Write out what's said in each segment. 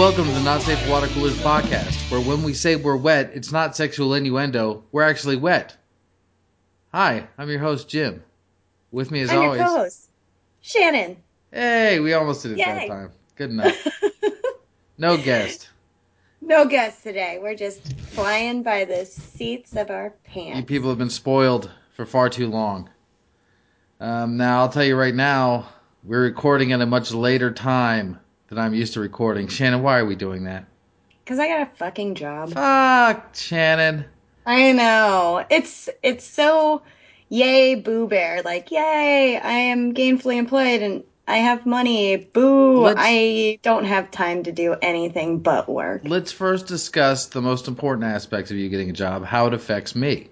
Welcome to the Not Safe for Water Coolers podcast, where when we say we're wet, it's not sexual innuendo. We're actually wet. Hi, I'm your host Jim. With me as I'm always. your co-host, Shannon. Hey, we almost did it that time. Good enough. no guest. No guest today. We're just flying by the seats of our pants. You people have been spoiled for far too long. Um, now I'll tell you right now, we're recording at a much later time than I'm used to recording. Shannon, why are we doing that? Cause I got a fucking job. Fuck, Shannon. I know. It's it's so yay boo bear. Like yay, I am gainfully employed and I have money. Boo, Let's- I don't have time to do anything but work. Let's first discuss the most important aspects of you getting a job, how it affects me.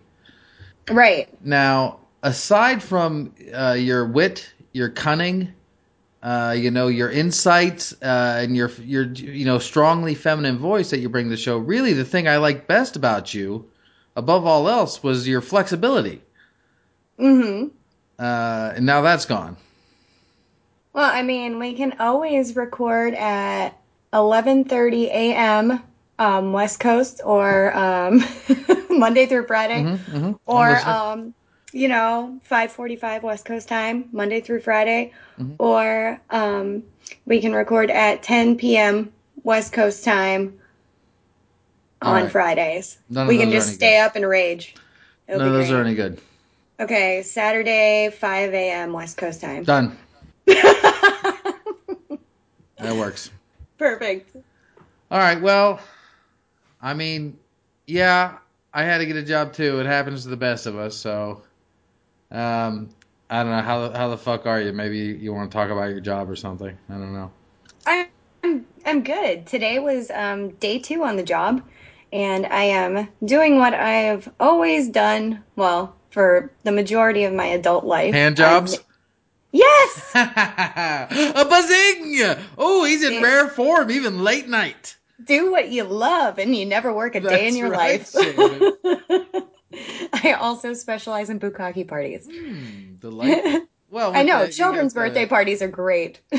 Right. Now, aside from uh, your wit, your cunning, uh, you know, your insights, uh, and your your you know strongly feminine voice that you bring to the show, really the thing I like best about you, above all else, was your flexibility. Mm-hmm. Uh, and now that's gone. Well, I mean, we can always record at 11:30 a.m. Um, West Coast or um, Monday through Friday, Mhm, mhm. I'm or um, you know, 5:45 West Coast time, Monday through Friday, Mhm. or um, we can record at 10 p.m. West Coast time on right. Fridays. None we can just stay good. up and rage. It'll None of those are any good. Okay, Saturday 5 a.m. West Coast time. Done. That works. Perfect. All right. Well, I mean, yeah, I had to get a job too. It happens to the best of us. So, um, I don't know how the, how the fuck are you? Maybe you want to talk about your job or something. I don't know. I'm I'm good. Today was um, day two on the job, and I am doing what I've always done. Well, for the majority of my adult life. Hand jobs. I'm- yes. a buzzing! Oh, he's in Yeah. rare form, even late night. Do what you love, and you never work a day in your right, life. I also specialize in bukkake parties. Hmm, delightful. Well, I know children's the- birthday parties are great.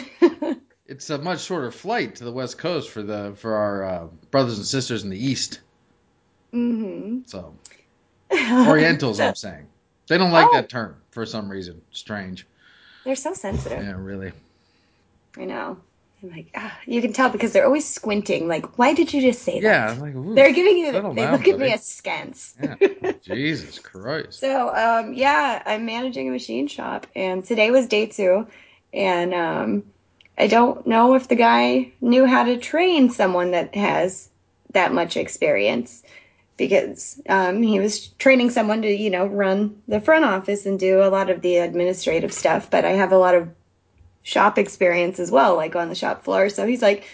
It's a much shorter flight to the west coast for the for our uh, brothers and sisters in the east. hmm So Orientals, I'm saying. They don't like Oh. that term for some reason. Strange. They're so sensitive. Yeah, really. I know. I'm like, ah, you can tell because they're always squinting. Like, why did you just say Yeah, that? I'm like, ooh, They're giving you. they look at me askance. Yeah. Jesus Christ. So, um, yeah, I'm managing a machine shop, and today was day two, and um, I don't know if the guy knew how to train someone that has that much experience because um, he was training someone to, you know, run the front office and do a lot of the administrative stuff. But I have a lot of shop experience as well, like on the shop floor. So he's like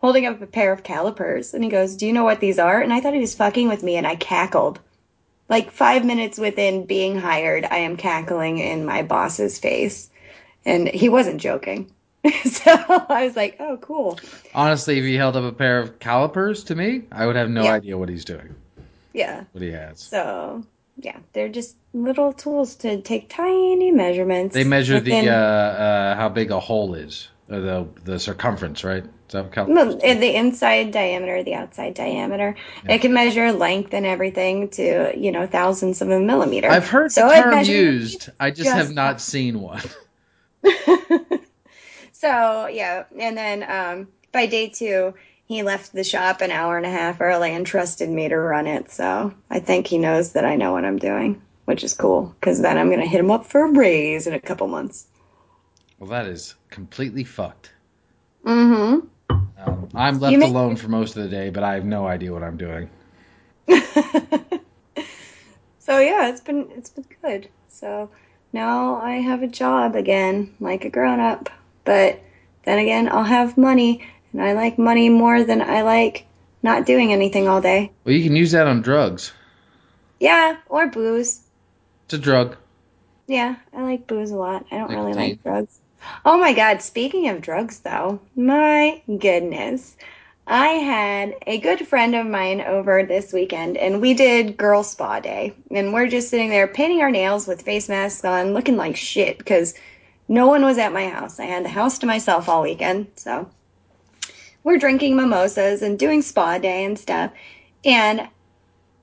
holding up a pair of calipers, and he goes, "Do you know what these are?" And I thought he was fucking with me, and I cackled. Like five minutes within being hired, I am cackling in my boss's face. And he wasn't joking. so I was like, oh, cool. Honestly, if he held up a pair of calipers to me, I would have no Yeah. idea what he's doing. Yeah. What he has. So, yeah, they're just little tools to take tiny measurements. They measure within- the uh, uh, how big a hole is, or the the circumference, right? Is that what calipers Well, do? uh, the inside diameter, the outside diameter. It can measure length and everything to, you know, thousands of a millimeter. I've heard So the term used. I just, have not seen one. so yeah, and then um, by day two, he left the shop an hour and a half early and trusted me to run it. So I think he knows that I know what I'm doing, which is cool because then I'm gonna hit him up for a raise in a couple months. Well, that is completely fucked. Mm-hmm. Um, I'm left may- alone for most of the day, but I have no idea what I'm doing. so yeah, it's been it's been good. So now I have a job again, like a grown up. But then again, I'll have money, and I like money more than I like not doing anything all day. Well, you can use that on drugs. Yeah, or booze. It's a drug. Yeah, I like booze a lot. I don't really Nicotine. like drugs. Oh my god, speaking of drugs though, my goodness. I had a good friend of mine over this weekend and we did girl spa day. And we're just sitting there painting our nails with face masks on, looking like shit because no one was at my house. I had the house to myself all weekend. So we're drinking mimosas and doing spa day and stuff. And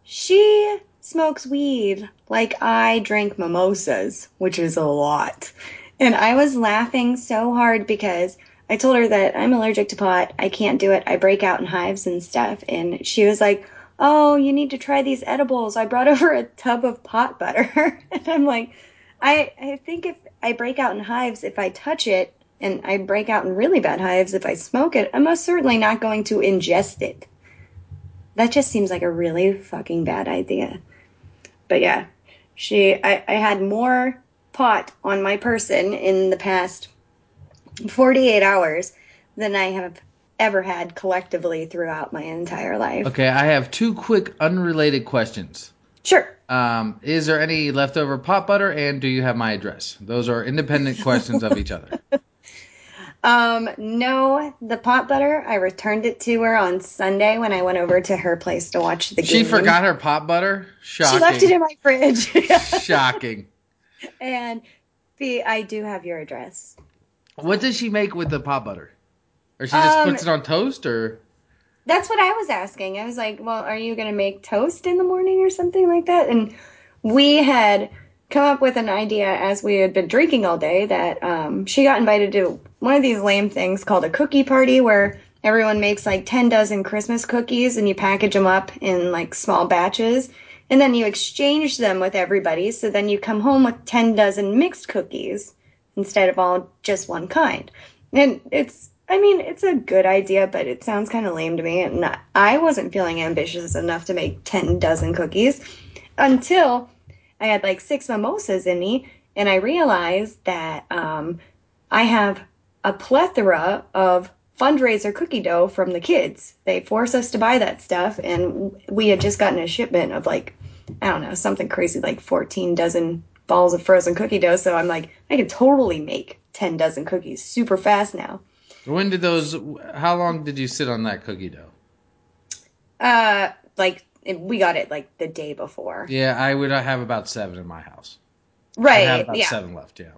she smokes weed like I drink mimosas, which is a lot. And I was laughing so hard because I told her that I'm allergic to pot. I can't do it. I break out in hives and stuff. And she was like, Oh, you need to try these edibles. I brought over a tub of pot butter. and I'm like, I, I think if I break out in hives, if I touch it, and I break out in really bad hives if I smoke it, I'm most certainly not going to ingest it. That just seems like a really fucking bad idea. But yeah, she, I, I had more pot on my person in the past 48 hours than I have ever had collectively throughout my entire life. Okay, I have two quick unrelated questions. Sure. Um, is there any leftover pot butter, and do you have my address? Those are independent questions of each other. Um, no, the pot butter, I returned it to her on Sunday when I went over to her place to watch the game. She forgot her pot butter. Shocking. She left it in my fridge. Shocking. And B, I do have your address. What does she make with the pot butter? Or she just Um, puts it on toast, or That's what I was asking. I was like, well, are you going to make toast in the morning or something like that? And we had come up with an idea as we had been drinking all day that um, she got invited to one of these lame things called a cookie party where everyone makes like 10 dozen Christmas cookies and you package them up in like small batches. And then you exchange them with everybody. So then you come home with 10 dozen mixed cookies instead of all just one kind. And it's, I mean, it's a good idea, but it sounds kind of lame to me. And I wasn't feeling ambitious enough to make 10 dozen cookies until I had like six mimosas in me. And I realized that um, I have a plethora of fundraiser cookie dough from the kids. They force us to buy that stuff. And we had just gotten a shipment of like, I don't know, something crazy like 14 dozen balls of frozen cookie dough. So I'm like, I can totally make 10 dozen cookies super fast now. when did those? How long did you sit on that cookie dough? Uh, like we got it like the day before. Yeah, I would have about seven in my house. I Right. have about yeah. seven left. Yeah.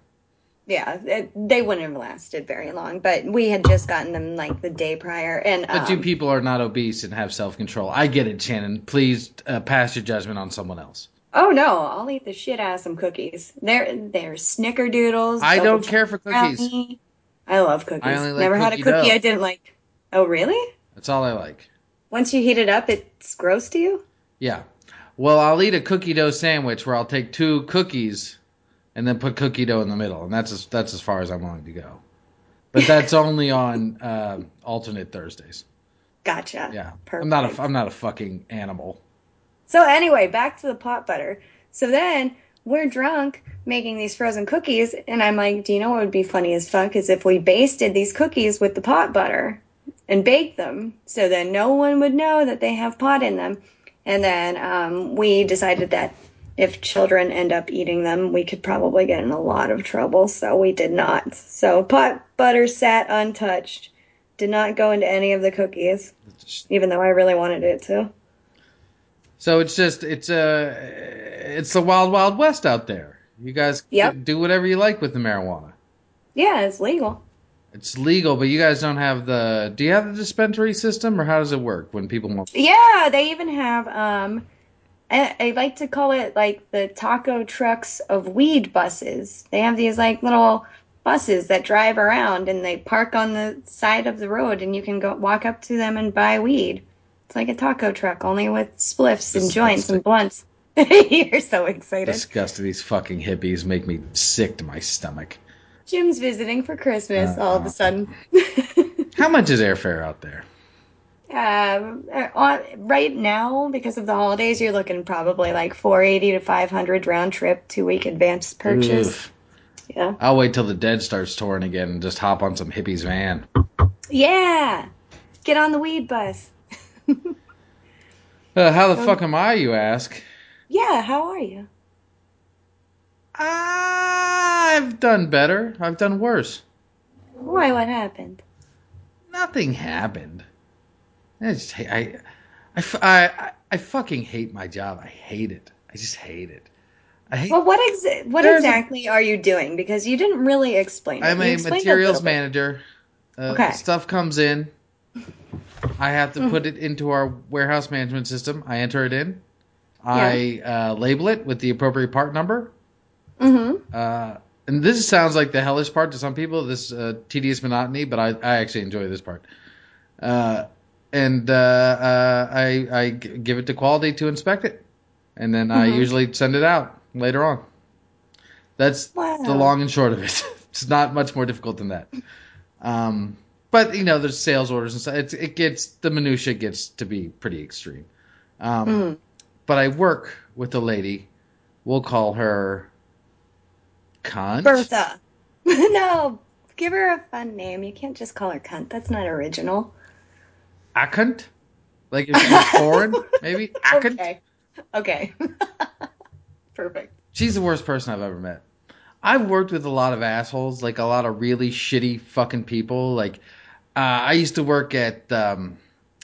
Yeah. It, they wouldn't have lasted very long, but we had just gotten them like the day prior. And But you um, people are not obese and have self control. I get it, Shannon. Please uh, pass your judgment on someone else. oh no, I'll eat the shit out of some cookies. They're they're snickerdoodles. I don't care for cookies. brownie. I love cookies. I only like Never had a cookie cookie dough. I didn't like. Oh really? That's all I like. Once you heat it up, it's gross to you. Yeah. Well, I'll eat a cookie dough sandwich where I'll take two cookies and then put cookie dough in the middle, and that's as, that's as far as I'm willing to go. But that's only on uh, alternate Thursdays. Gotcha. Yeah. Perfect. I'm not a I'm not a fucking animal. So anyway, back to the pot butter. So then we're drunk making these frozen cookies, and I'm like, do you know what would be funny as fuck is if we basted these cookies with the pot butter and bake them, so that no one would know that they have pot in them. And then um, we decided that if children end up eating them, we could probably get in a lot of trouble, so we did not. So pot butter sat untouched, did not go into any of the cookies, even though I really wanted it to. So it's just it's uh it's the wild wild west out there. You guys Yep. do whatever you like with the marijuana. Yeah, it's legal. It's legal, but you guys don't have the. Do you have the dispensary system, or how does it work when people want? Yeah, they even have um I, I like to call it like the taco trucks of weed buses. They have these like little buses that drive around and they park on the side of the road and you can go walk up to them and buy weed. It's like a taco truck only with spliffs and joints and blunts. You're so excited. Disgusting. These fucking hippies make me sick to my stomach. Jim's visiting for Christmas Uh, all of a sudden. How much is airfare out there? Um, uh, on, right now, because of the holidays, you're looking probably like 480 to 500 round trip, two week advance purchase. Oof. Yeah. I'll wait till the dead starts touring again and just hop on some hippies van. Yeah. Get on the weed bus. Uh, how the fuck am I, you ask? Yeah, how are you? I've done better. I've done worse. Why? What happened? Nothing happened. I just hate, I, I, I, I- fucking hate my job. I hate it. I just hate it. I hate. Well, what ex- what a- exactly are you doing? Because you didn't really explain it. I'm a materials bit. manager. Uh, Okay. Stuff comes in. I have to put it into our warehouse management system. I enter it in. I uh, label it with the appropriate part number. Mm-hmm. Uh, and this sounds like the hellish part to some people, this uh, tedious monotony, but I, I actually enjoy this part. Uh, and uh, uh, I, I give it to quality to inspect it. And then I Mhm. usually send it out later on. That's Wow. the long and short of it. it's not much more difficult than that. Um, but you know, there's sales orders and stuff. It's, it gets the minutia gets to be pretty extreme. Um, Mm. But I work with a lady. We'll call her Cunt. Bertha. no, give her a fun name. You can't just call her cunt. That's not original. Akant? Like if she's foreign, maybe? Okay. Okay. Perfect. She's the worst person I've ever met. I've worked with a lot of assholes, like a lot of really shitty fucking people. Like, uh, I used to work at um,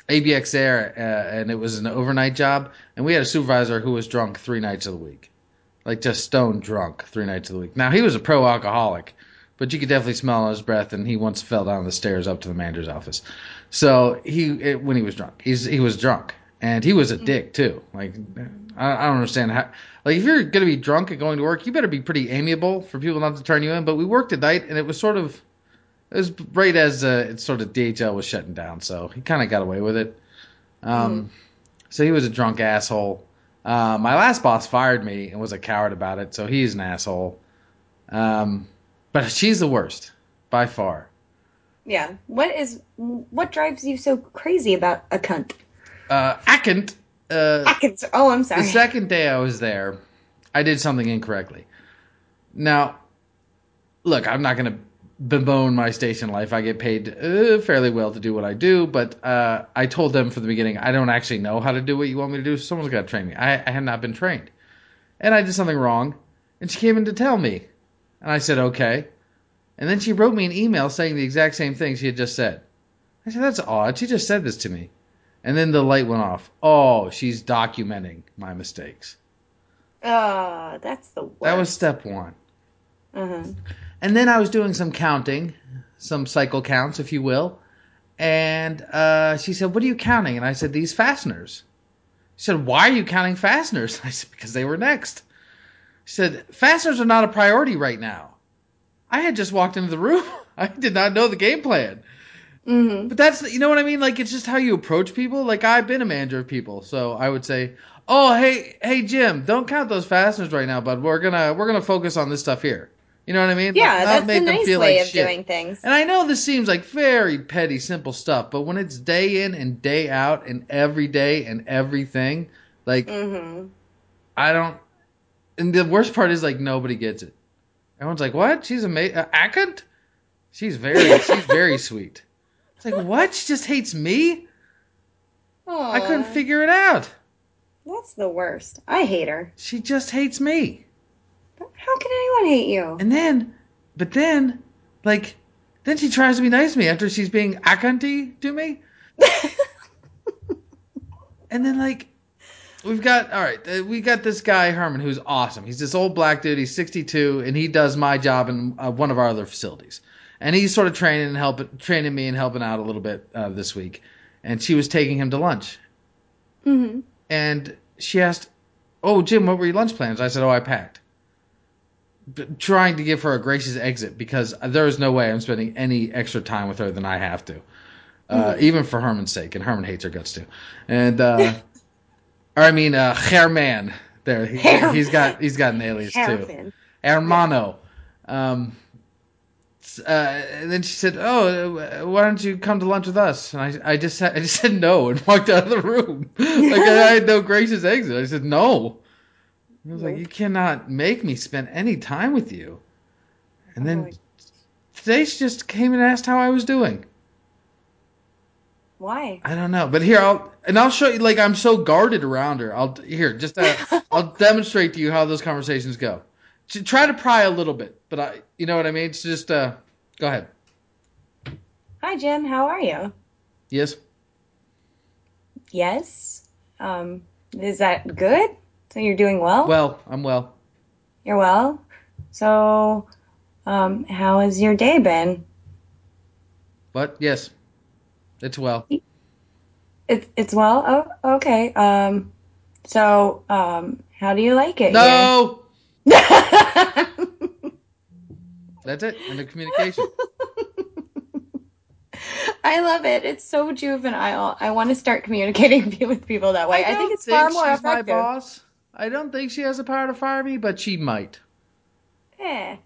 ABX Air, uh, and it was an overnight job, and we had a supervisor who was drunk three nights of the week, like just stone drunk three nights of the week. Now he was a pro alcoholic, but you could definitely smell on his breath, and he once fell down the stairs up to the manager's office. So he, it, when he was drunk, he's he was drunk, and he was a dick too. Like, I, I don't understand how. Like, if you're gonna be drunk and going to work, you better be pretty amiable for people not to turn you in. But we worked at night, and it was sort of, it was right as uh, sort of DHL was shutting down, so he kind of got away with it. Um, so he was a drunk asshole. Uh, my last boss fired me and was a coward about it, so he's an asshole. Um, but she's the worst by far. Yeah. What is what drives you so crazy about a cunt? Uh, Akant, uh, Atkins. Oh, I'm sorry. The second day I was there, I did something incorrectly. Now, look, I'm not going to bemoan my station life. I get paid uh, fairly well to do what I do, but uh, I told them from the beginning I don't actually know how to do what you want me to do. Someone's got to train me. I, I had not been trained, and I did something wrong, and she came in to tell me, and I said okay, and then she wrote me an email saying the exact same thing she had just said. I said that's odd. She just said this to me. And then the light went off. Oh, she's documenting my mistakes. Oh, that's the worst. That was step one. Uh-huh. And then I was doing some counting, some cycle counts, if you will. And uh, she said, What are you counting? And I said, These fasteners. She said, Why are you counting fasteners? I said, Because they were next. She said, Fasteners are not a priority right now. I had just walked into the room. I did not know the game plan. Mm-hmm. But that's you know what I mean. Like it's just how you approach people. Like I've been a manager of people, so I would say, "Oh, hey, hey, Jim, don't count those fasteners right now, bud. We're gonna we're gonna focus on this stuff here." You know what I mean? Yeah, Like, not that's make the nice feel way like of shit. doing things. And I know this seems like very petty, simple stuff, but when it's day in and day out and every day and everything, like Mm-hmm. I don't. And the worst part is like nobody gets it. Everyone's like, "What? She's amazing. Uh, Akant? She's very she's very sweet." It's like, what? She just hates me? I couldn't figure it out. That's the worst. I hate her. She just hates me. How can anyone hate you? And then, but then, like, then she tries to be nice to me after she's being akanti to me. And then, like, we've got, all right, we got this guy, Herman, who's awesome. He's this old black dude. He's 62, and he does my job in uh, one of our other facilities. And he's sort of training and helping, training me and helping out a little bit uh, this week. And she was taking him to lunch. mm-hmm. and she asked, "Oh, Jim, what were your lunch plans?" I said, "Oh, I packed." Trying to give her a gracious exit because there is no way I'm spending any extra time with her than I have to, uh, even for Herman's sake, and Herman hates her guts too. And uh, or I mean, uh, Herman. There, he, Herman. he's got he's got an alias too. Hermano. Um, uh, and then she said, "Oh, uh, why don't you come to lunch with us?" And I, I just, said, I just said no and walked out of the room. like I had no gracious exit. I said no. I was like, "You cannot make me spend any time with you." And then Oh, today she just came and asked how I was doing. Why? I don't know, but here I'll and I'll show you. Like I'm so guarded around her. I'll here just uh, I'll demonstrate to you how those conversations go. T- Try to pry a little bit, but I, you know what I mean. It's just uh, go ahead. Hi, Jim. How are you? Yes. Yes. Um, is that good? So you're doing well? Well, I'm well. You're well? So, um, how has your day been? What? Yes. It's well. It's it's well. Oh, okay. Um, so um, how do you like it? No. That's it. End of communication. I love it. It's so juvenile. I want to start communicating with people that way. I, think don't it's far more she's my effective. boss. I don't think she has the power to fire me, but she might. Eh.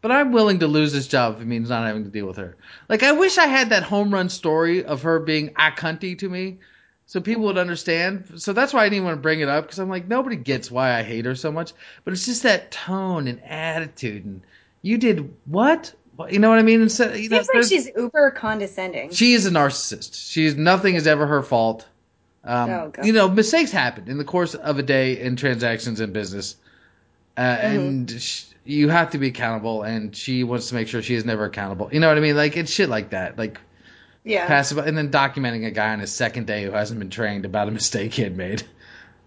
But I'm willing to lose this job if it means not having to deal with her. Like I wish I had that home run story of her being a cunty to me, so people would understand. So that's why I didn't want to bring it up because I'm like nobody gets why I hate her so much. But it's just that tone and attitude, and you did what? You know what I mean? Instead, you know, Seems like she's uber condescending. she is a narcissist. She's nothing is ever her fault. Um, Oh, you know, mistakes happen in the course of a day in transactions in business, uh, Mm-hmm. and sh- you have to be accountable. And she wants to make sure she is never accountable. You know what I mean? Like it's shit like that. Like yeah. passive, and then documenting a guy on his second day who hasn't been trained about a mistake he had made.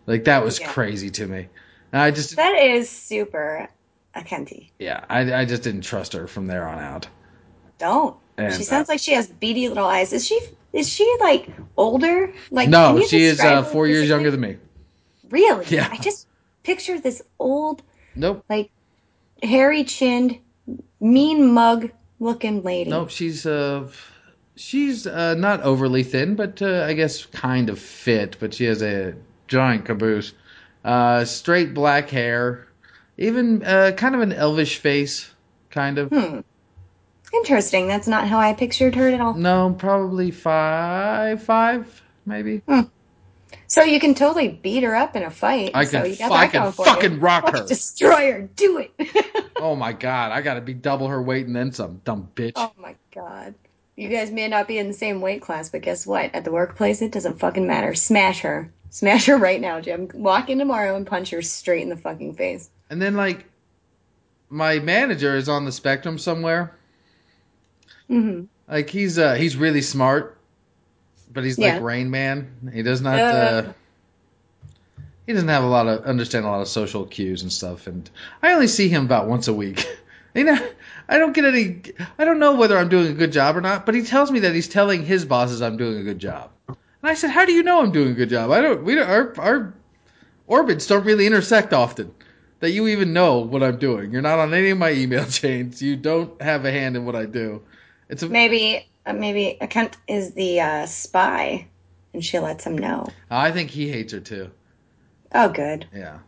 Like that was Yeah. crazy to me. And I just, That is super a yeah, I, I just didn't trust her from there on out. Don't. And, she uh, sounds like she has beady little eyes. Is she? Is she like older? Like no, she is uh, four years younger than me. Really? Yeah. I just picture this old, Nope. like hairy chinned, mean mug looking lady. Nope, she's uh she's uh not overly thin, but uh, I guess kind of fit, but she has a giant caboose. Uh straight black hair, even uh kind of an elvish face, kind of. Hmm. Interesting. That's not how I pictured her at all. No, probably five five, maybe. Hmm. So you can totally beat her up in a fight. I so can you got I can for you. fucking rock her. Destroy her. Do it. Oh my god, I gotta be double her weight and then some, dumb bitch. oh my god. You guys may not be in the same weight class, but guess what? At the workplace, it doesn't fucking matter. Smash her. Smash her right now, Jim. Walk in tomorrow and punch her straight in the fucking face. And then like my manager is on the spectrum somewhere. Hmm Like he's uh he's really smart, but he's like Yeah. Rain Man. He does not Uh. uh he doesn't have a lot of understand a lot of social cues and stuff and I only see him about once a week. you know, I don't get any I don't know whether I'm doing a good job or not, but he tells me that he's telling his bosses I'm doing a good job. And I said, "How do you know I'm doing a good job? I don't we don't our our orbits don't really intersect often." That you even know what I'm doing. You're not on any of my email chains. You don't have a hand in what I do. It's a, Maybe, uh, maybe a cunt is the uh, spy, and she lets him know. I think he hates her too. Oh, good. Yeah.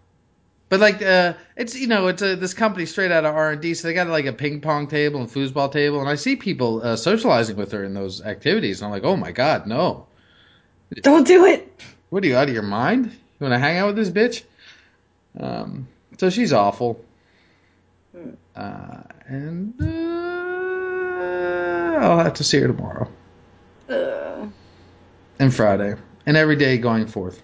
But like, uh, it's you know, it's a, this company straight out of R and D, so they got like a ping pong table and foosball table, and I see people uh, socializing with her in those activities, and I'm like, oh my god, no! Don't do it. What are you out of your mind? You want to hang out with this bitch? Um, so she's awful, uh, and uh, I'll have to see her tomorrow Ugh. and Friday and every day going forth.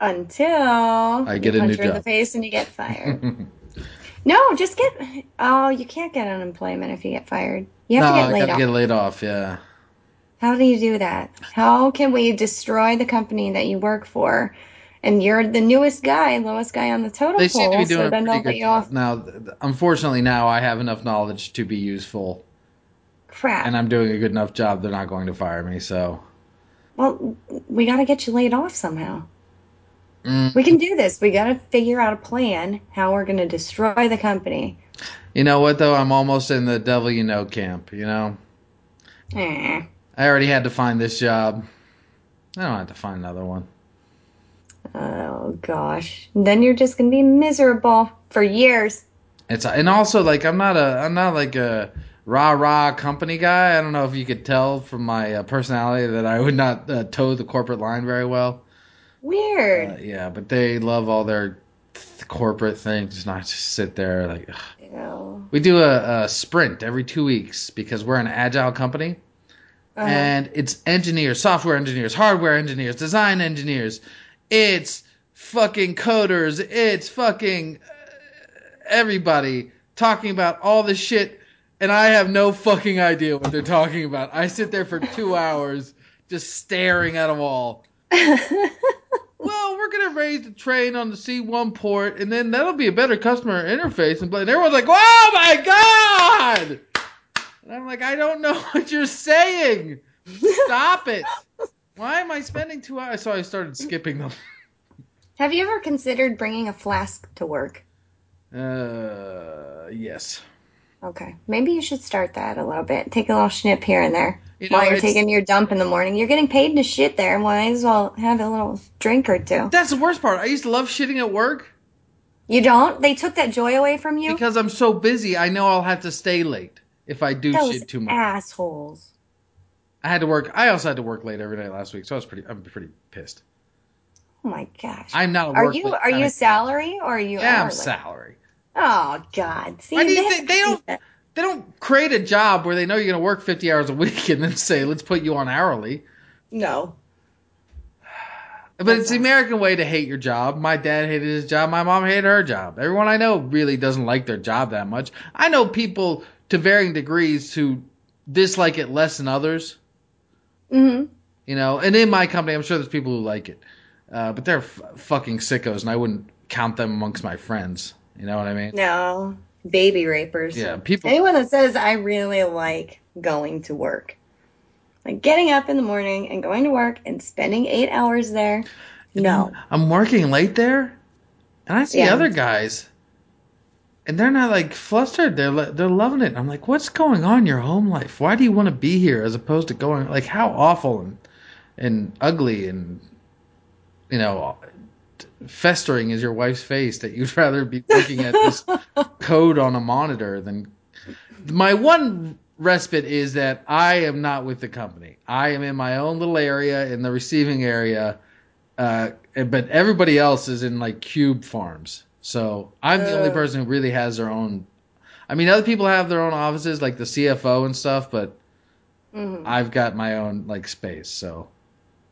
Until I get you a new her in the face and you get fired. no, just get. Oh, you can't get unemployment if you get fired. You have no, to get I laid off. get laid off. Yeah. How do you do that? How can we destroy the company that you work for? And you're the newest guy, lowest guy on the totem They seem to be doing so a then pretty they'll good job. off. Now, unfortunately, now I have enough knowledge to be useful, Crap. and I'm doing a good enough job. They're not going to fire me. So, Well, we got to get you laid off somehow. Mm. We can do this. We got to figure out a plan how we're going to destroy the company. you know what though? I'm almost in the devil you know camp. You know, Eh. I already had to find this job. I don't have to find another one. Oh gosh. Then you're just going to be miserable for years. It's and also like I'm not a I'm not like a rah rah company guy. I don't know if you could tell from my uh, personality that I would not uh, toe the corporate line very well. Weird. Uh, yeah, but they love all their th- corporate things, not just sit there like. We do a, a sprint every two weeks because we're an agile company, Uh-huh. and it's engineers, software engineers, hardware engineers, design engineers. It's fucking coders. It's fucking uh, everybody talking about all this shit, and I have no fucking idea what they're talking about. I sit there for two hours just staring at a wall. Well, we're gonna raise the train on the C1 port, and then that'll be a better customer interface. And and everyone's like, "Oh my god!" And I'm like, "I don't know what you're saying. Stop it. Why am I spending two hours? So I started skipping them. Have you ever considered bringing a flask to work? Uh, yes. Okay, maybe you should start that a little bit. Take a little snip here and there You know, while you're taking your dump in the morning. You're getting paid to shit there. Might as well have a little drink or two. That's the worst part. I used to love shitting at work You don't? They took that joy away from you? because I'm so busy. I know I'll have to stay late if I do Those shit too much. assholes. I had to work. I also had to work late every night last week, so I was pretty. I'm pretty pissed. Oh my gosh. I'm not. A are you are you salary or are you Yeah, I'm salary. Oh God! See, Why do you they- think they don't? They don't create a job where they know you're going to work 50 hours a week and then say, "Let's put you on hourly." No. But That's it's the. American way to hate your job. My dad hated his job. My mom hated her job. Everyone I know really doesn't like their job that much. I know people to varying degrees who dislike it less than others. hmm You know, and in my company, I'm sure there's people who like it, uh, but they're f- fucking sickos, and I wouldn't count them amongst my friends. You know what I mean? No. Baby rapers. Yeah, people. Anyone that says I really like going to work, like getting up in the morning and going to work and spending eight hours there. No. I'm working late there, and I see Yeah. other guys, and they're not like flustered. They're they're loving it. I'm like, what's going on in your home life? Why do you want to be here as opposed to going? Like, how awful and and ugly and you know festering is your wife's face that you'd rather be looking at this code on a monitor than my one respite is that I am not with the company. I am in my own little area in the receiving area, uh, but everybody else is in like cube farms. So I'm the only person who really has their own. I mean, other people have their own offices, like the CFO and stuff, but hmm I've got my own like space. So,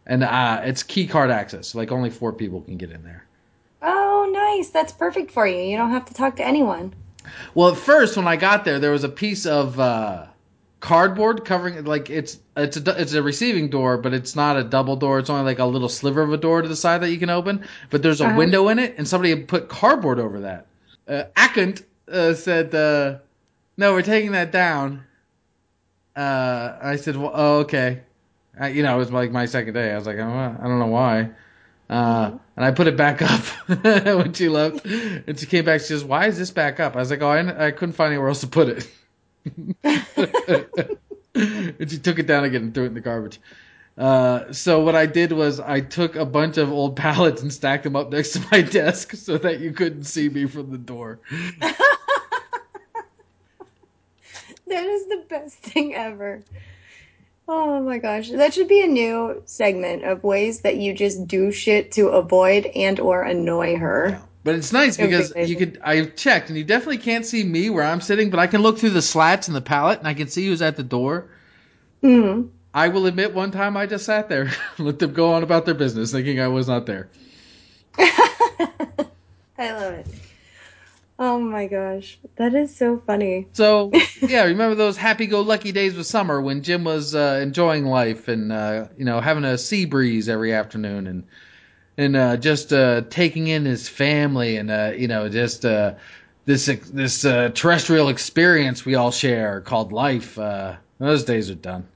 and uh, it's key card access. Like only four people can get in there. Oh, nice. That's perfect for you. You don't have to talk to anyone. Well, at first when I got there, there was a piece of uh, cardboard covering it. like it's it's a it's a receiving door, but it's not a double door. It's only like a little sliver of a door to the side that you can open. But there's a Uh-huh. window in it, and somebody had put cardboard over that. Uh, Akant uh, said, uh, "No, we're taking that down." Uh, I said, well, "Oh, okay." Uh, you know, it was like my second day. I was like, "Oh, I don't know why." Uh, and I put it back up when she left. And she came back. She says, "Why is this back up?" I was like, "Oh, I, I couldn't find anywhere else to put it." and she took it down again and threw it in the garbage. Uh, so what I did was I took a bunch of old pallets and stacked them up next to my desk so that you couldn't see me from the door. That is the best thing ever. Oh my gosh. That should be a new segment of ways that you just do shit to avoid and or annoy her. But it's nice would be because you could I checked and you definitely can't see me where I'm sitting, but I can look through the slats in the pallet and I can see who's at the door. Mm. I will admit one time I just sat there, let them go on about their business, thinking I was not there. I love it. Oh my gosh. That is so funny. So yeah, remember those happy-go-lucky days with summer when Jim was uh, enjoying life and uh, you know having a sea breeze every afternoon and and uh, just uh, taking in his family and uh, you know just uh, this this uh, terrestrial experience we all share called life. Uh, those days are done.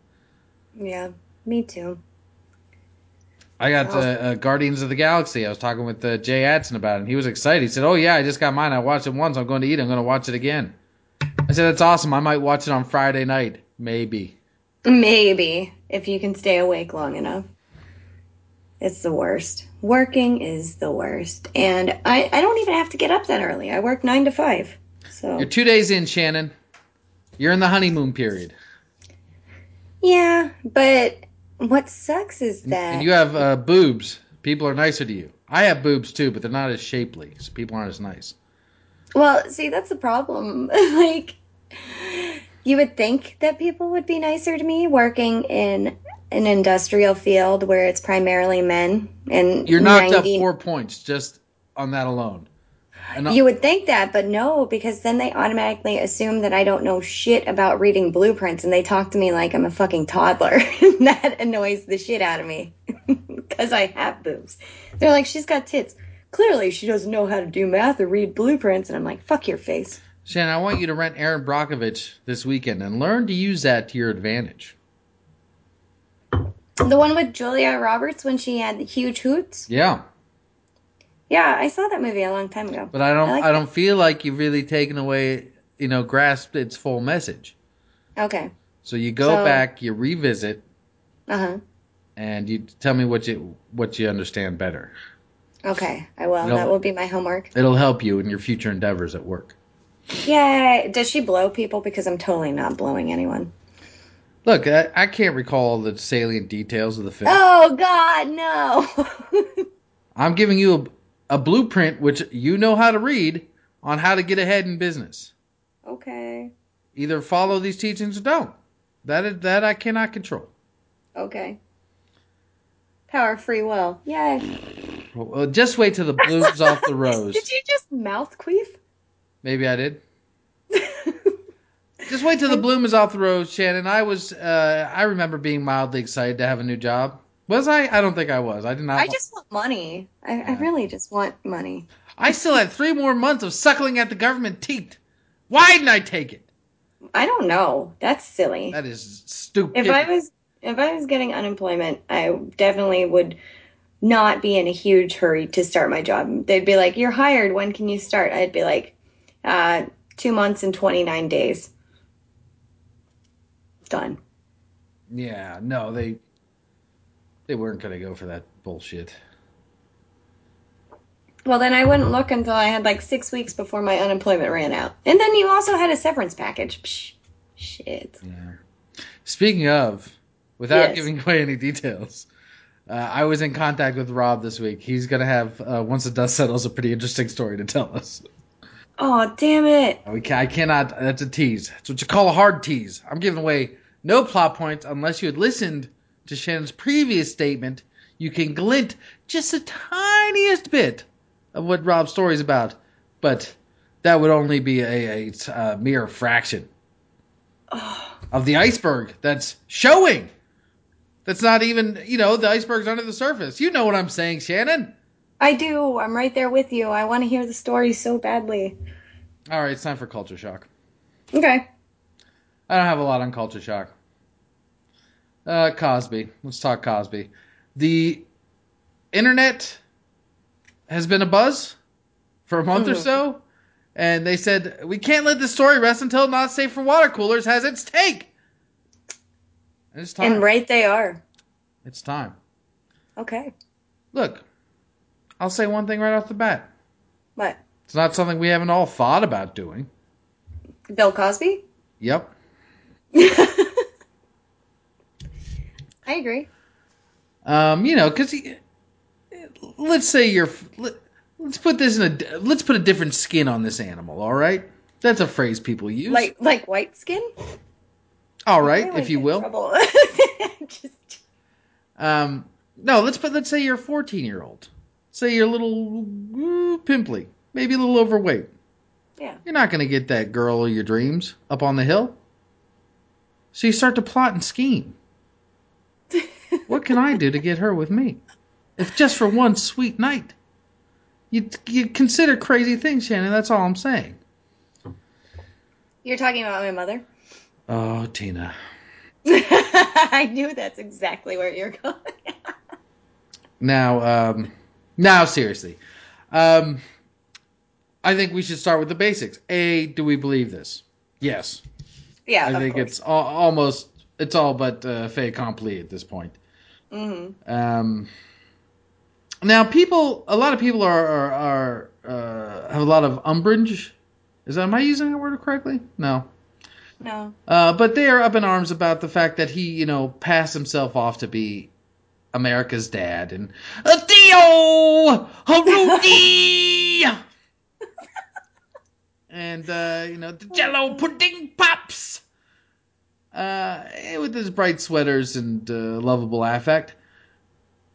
Yeah, me too. I got uh, uh, Guardians of the Galaxy. I was talking with uh, Jay Adson about it. And he was excited. He said, "Oh yeah, I just got mine. I watched it once. I'm going to eat. it. I'm going to watch it again." I said, "That's awesome. I might watch it on Friday night, maybe." Maybe if you can stay awake long enough. It's the worst. Working is the worst. And I, I don't even have to get up that early. I work nine to five. So You're two days in, Shannon. You're in the honeymoon period, Yeah, but what sucks is that and you have uh, boobs. People are nicer to you. I have boobs too, but they're not as shapely, so people aren't as nice. Well, see, that's the problem. like, you would think that people would be nicer to me working in an industrial field where it's primarily men. And You're knocked 90 up four points just on that alone. And You would think that, but no, because then they automatically assume that I don't know shit about reading blueprints and they talk to me like I'm a fucking toddler. that annoys the shit out of me because I have boobs. They're like, she's got tits. Clearly, she doesn't know how to do math or read blueprints. And I'm like, fuck your face. Shannon, I want you to rent Erin Brockovich this weekend and learn to use that to your advantage. The one with Julia Roberts when she had the huge hoots. Yeah, Yeah, I saw that movie a long time ago. but I don't. I like I don't feel like you've really taken away. You know, grasped its full message. Okay. So you go So- back, you revisit, Uh huh. and you tell me what you what you understand better. Okay, I will. No. That will be my homework. It'll help you in your future endeavors at work. Yay! Does she blow people? Because I'm totally not blowing anyone. Look, I, I can't recall all the salient details of the film. Oh God, no! I'm giving you a, blueprint, which you know how to read, on how to get ahead in business. okay, Either follow these teachings or don't. That is that I cannot control. okay. Power free will. Yay! Well, just wait till the blooms off the rose. Did you just mouth queef? Maybe I did. Just wait till the bloom is off the rose, Shannon. I was, uh, I remember being mildly excited to have a new job. Was I? I don't think I was. I did not. I just want money. I, I really just want money. I still had three more months of suckling at the government teat. Why didn't I take it? I don't know. That's silly. That is stupid. If I was if I was getting unemployment, I definitely would not be in a huge hurry to start my job. They'd be like, "You're hired. When can you start?" I'd be like, uh, two months and twenty nine days." Done. yeah, no, they they weren't gonna go for that bullshit. Well, then I wouldn't look until I had like six weeks before my unemployment ran out. And then you also had a severance package. Psh, shit. Yeah. Speaking of, without Yes. giving away any details, uh, I was in contact with Rob this week. He's gonna have uh, once the dust settles a pretty interesting story to tell us. Oh, damn it. We can, I cannot. That's a tease. That's what you call a hard tease. I'm giving away no plot points unless you had listened to Shannon's previous statement. You can glint just the tiniest bit of what Rob's story is about, but that would only be a, a, a mere fraction of the iceberg that's showing. That's not even, you know, the iceberg's under the surface. You know what I'm saying, Shannon. I do. I'm right there with you. I want to hear the story so badly. All right, it's time for culture shock. Okay. I don't have a lot on culture shock. Uh, Cosby. Let's talk Cosby. The internet has been a buzz for a month or Mhm. so, and they said we can't let this story rest until not safe for water coolers has its take. And it's time. And right they are. It's time. Okay. Look, I'll say one thing right off the bat. What? It's not something we haven't all thought about doing. Bill Cosby? Yep. I agree. Um, you know, because let's say you're. Let, let's put this in a. Let's put a different skin on this animal. All right, that's a phrase people use. Like like white skin? all right, if you will. Just Um, no, let's put. Let's say you're a 14 year old. Say you're a little pimply, maybe a little overweight. yeah. You're not going to get that girl of your dreams up on the hill. So you start to plot and scheme. What can I do to get her with me? If just for one sweet night. You, you consider crazy things, Shannon. That's all I'm saying. You're talking about my mother? Oh, Tina. I knew that's exactly where you're going. Now, um, now seriously, um, I think we should start with the basics. A, do we believe this? Yes. yeah, I think course. it's al- almost it's all but uh, fait accompli at this point. Hmm Um, now, people, a lot of people are are, are uh, have a lot of umbrage. Is that am I using that word correctly? No. No. Uh, but they are up in arms about the fact that he, you know, passed himself off to be America's dad and uh, Theo Haruki, and uh, you know the Jello pudding pops, uh, with his bright sweaters and uh, lovable affect,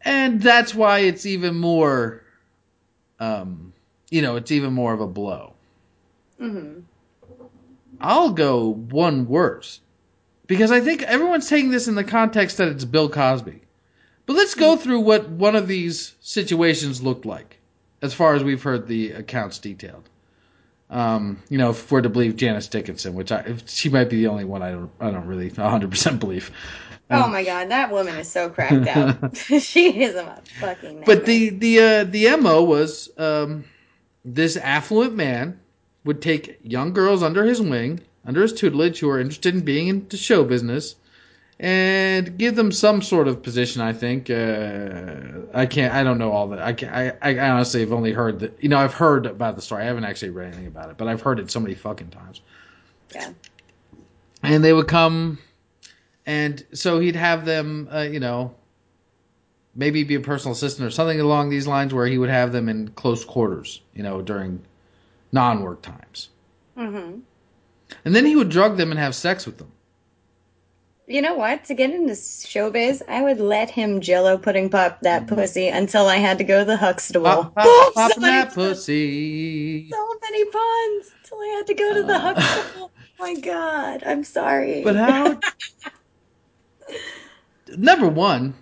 and that's why it's even more, um, you know, it's even more of a blow. hmm I'll go one worse. Because I think everyone's taking this in the context that it's Bill Cosby. But let's go through what one of these situations looked like, as far as we've heard the accounts detailed. Um, you know, if we're to believe Janice Dickinson, which I, she might be the only one I don't, I don't really 100% believe. Um, oh my god, that woman is so cracked out. she is a fucking. Nightmare. But the the uh, the mo was um, this affluent man would take young girls under his wing, under his tutelage, who are interested in being into show business, and give them some sort of position. I think uh, I can't. I don't know all that. I can I, I honestly have only heard that. You know, I've heard about the story. I haven't actually read anything about it, but I've heard it so many fucking times. Yeah. And they would come, and so he'd have them. Uh, you know, maybe be a personal assistant or something along these lines, where he would have them in close quarters. You know, during non-work times. Mm-hmm. And then he would drug them and have sex with them. You know what? To get into showbiz, I would let him jello pudding pop that Mm-hmm. pussy until I had to go to the Huxtable. Pop, pop, Oh, popping so that pussy. So many puns until I had to go to the Uh. Huxtable. my God, I'm sorry. But how? Number one,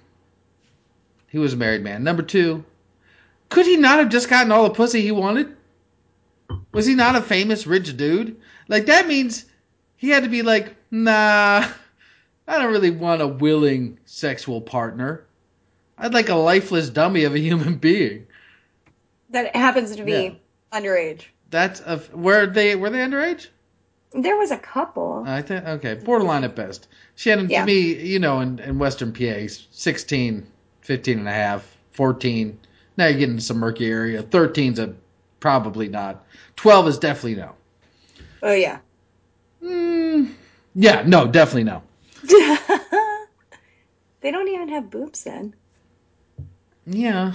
he was a married man. Number two, could he not have just gotten all the pussy he wanted? Was he not a famous rich dude? Like that means he had to be like, nah, I don't really want a willing sexual partner. I'd like a lifeless dummy of a human being. that happens to be Yeah. underage. That's a were they were they underage? There was a couple. I think okay, borderline at best. Shannon, Yeah. to me, you know, in, in Western PA, 16, 15 and a half, 14. Now you're getting into some murky area. 13's a probably not. 12 is definitely no. oh yeah. Mm, yeah, no, definitely no. They don't even have boobs then. Yeah.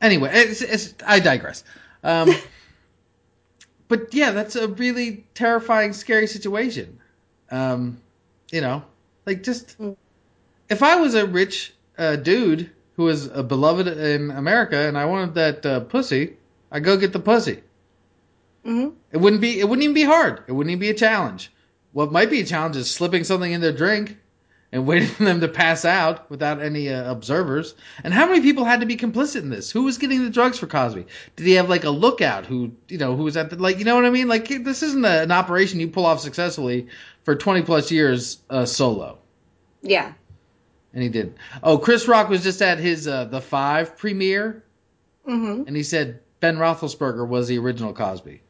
Anyway, it's, it's, I digress. Um, but yeah, that's a really terrifying, scary situation. Um, you know, like just if I was a rich uh, dude who was a beloved in America and I wanted that uh, pussy, I go get the pussy. hmm It wouldn't be. It wouldn't even be hard. It wouldn't even be a challenge. What might be a challenge is slipping something in their drink and waiting for them to pass out without any uh, observers. And how many people had to be complicit in this? Who was getting the drugs for Cosby? Did he have like a lookout who, you know, who was at the like, you know what I mean? Like this isn't a, an operation you pull off successfully for 20 plus years uh, solo. Yeah. And he did. Oh, Chris Rock was just at his uh, the Five premiere, hmm and he said Ben Roethlisberger was the original Cosby.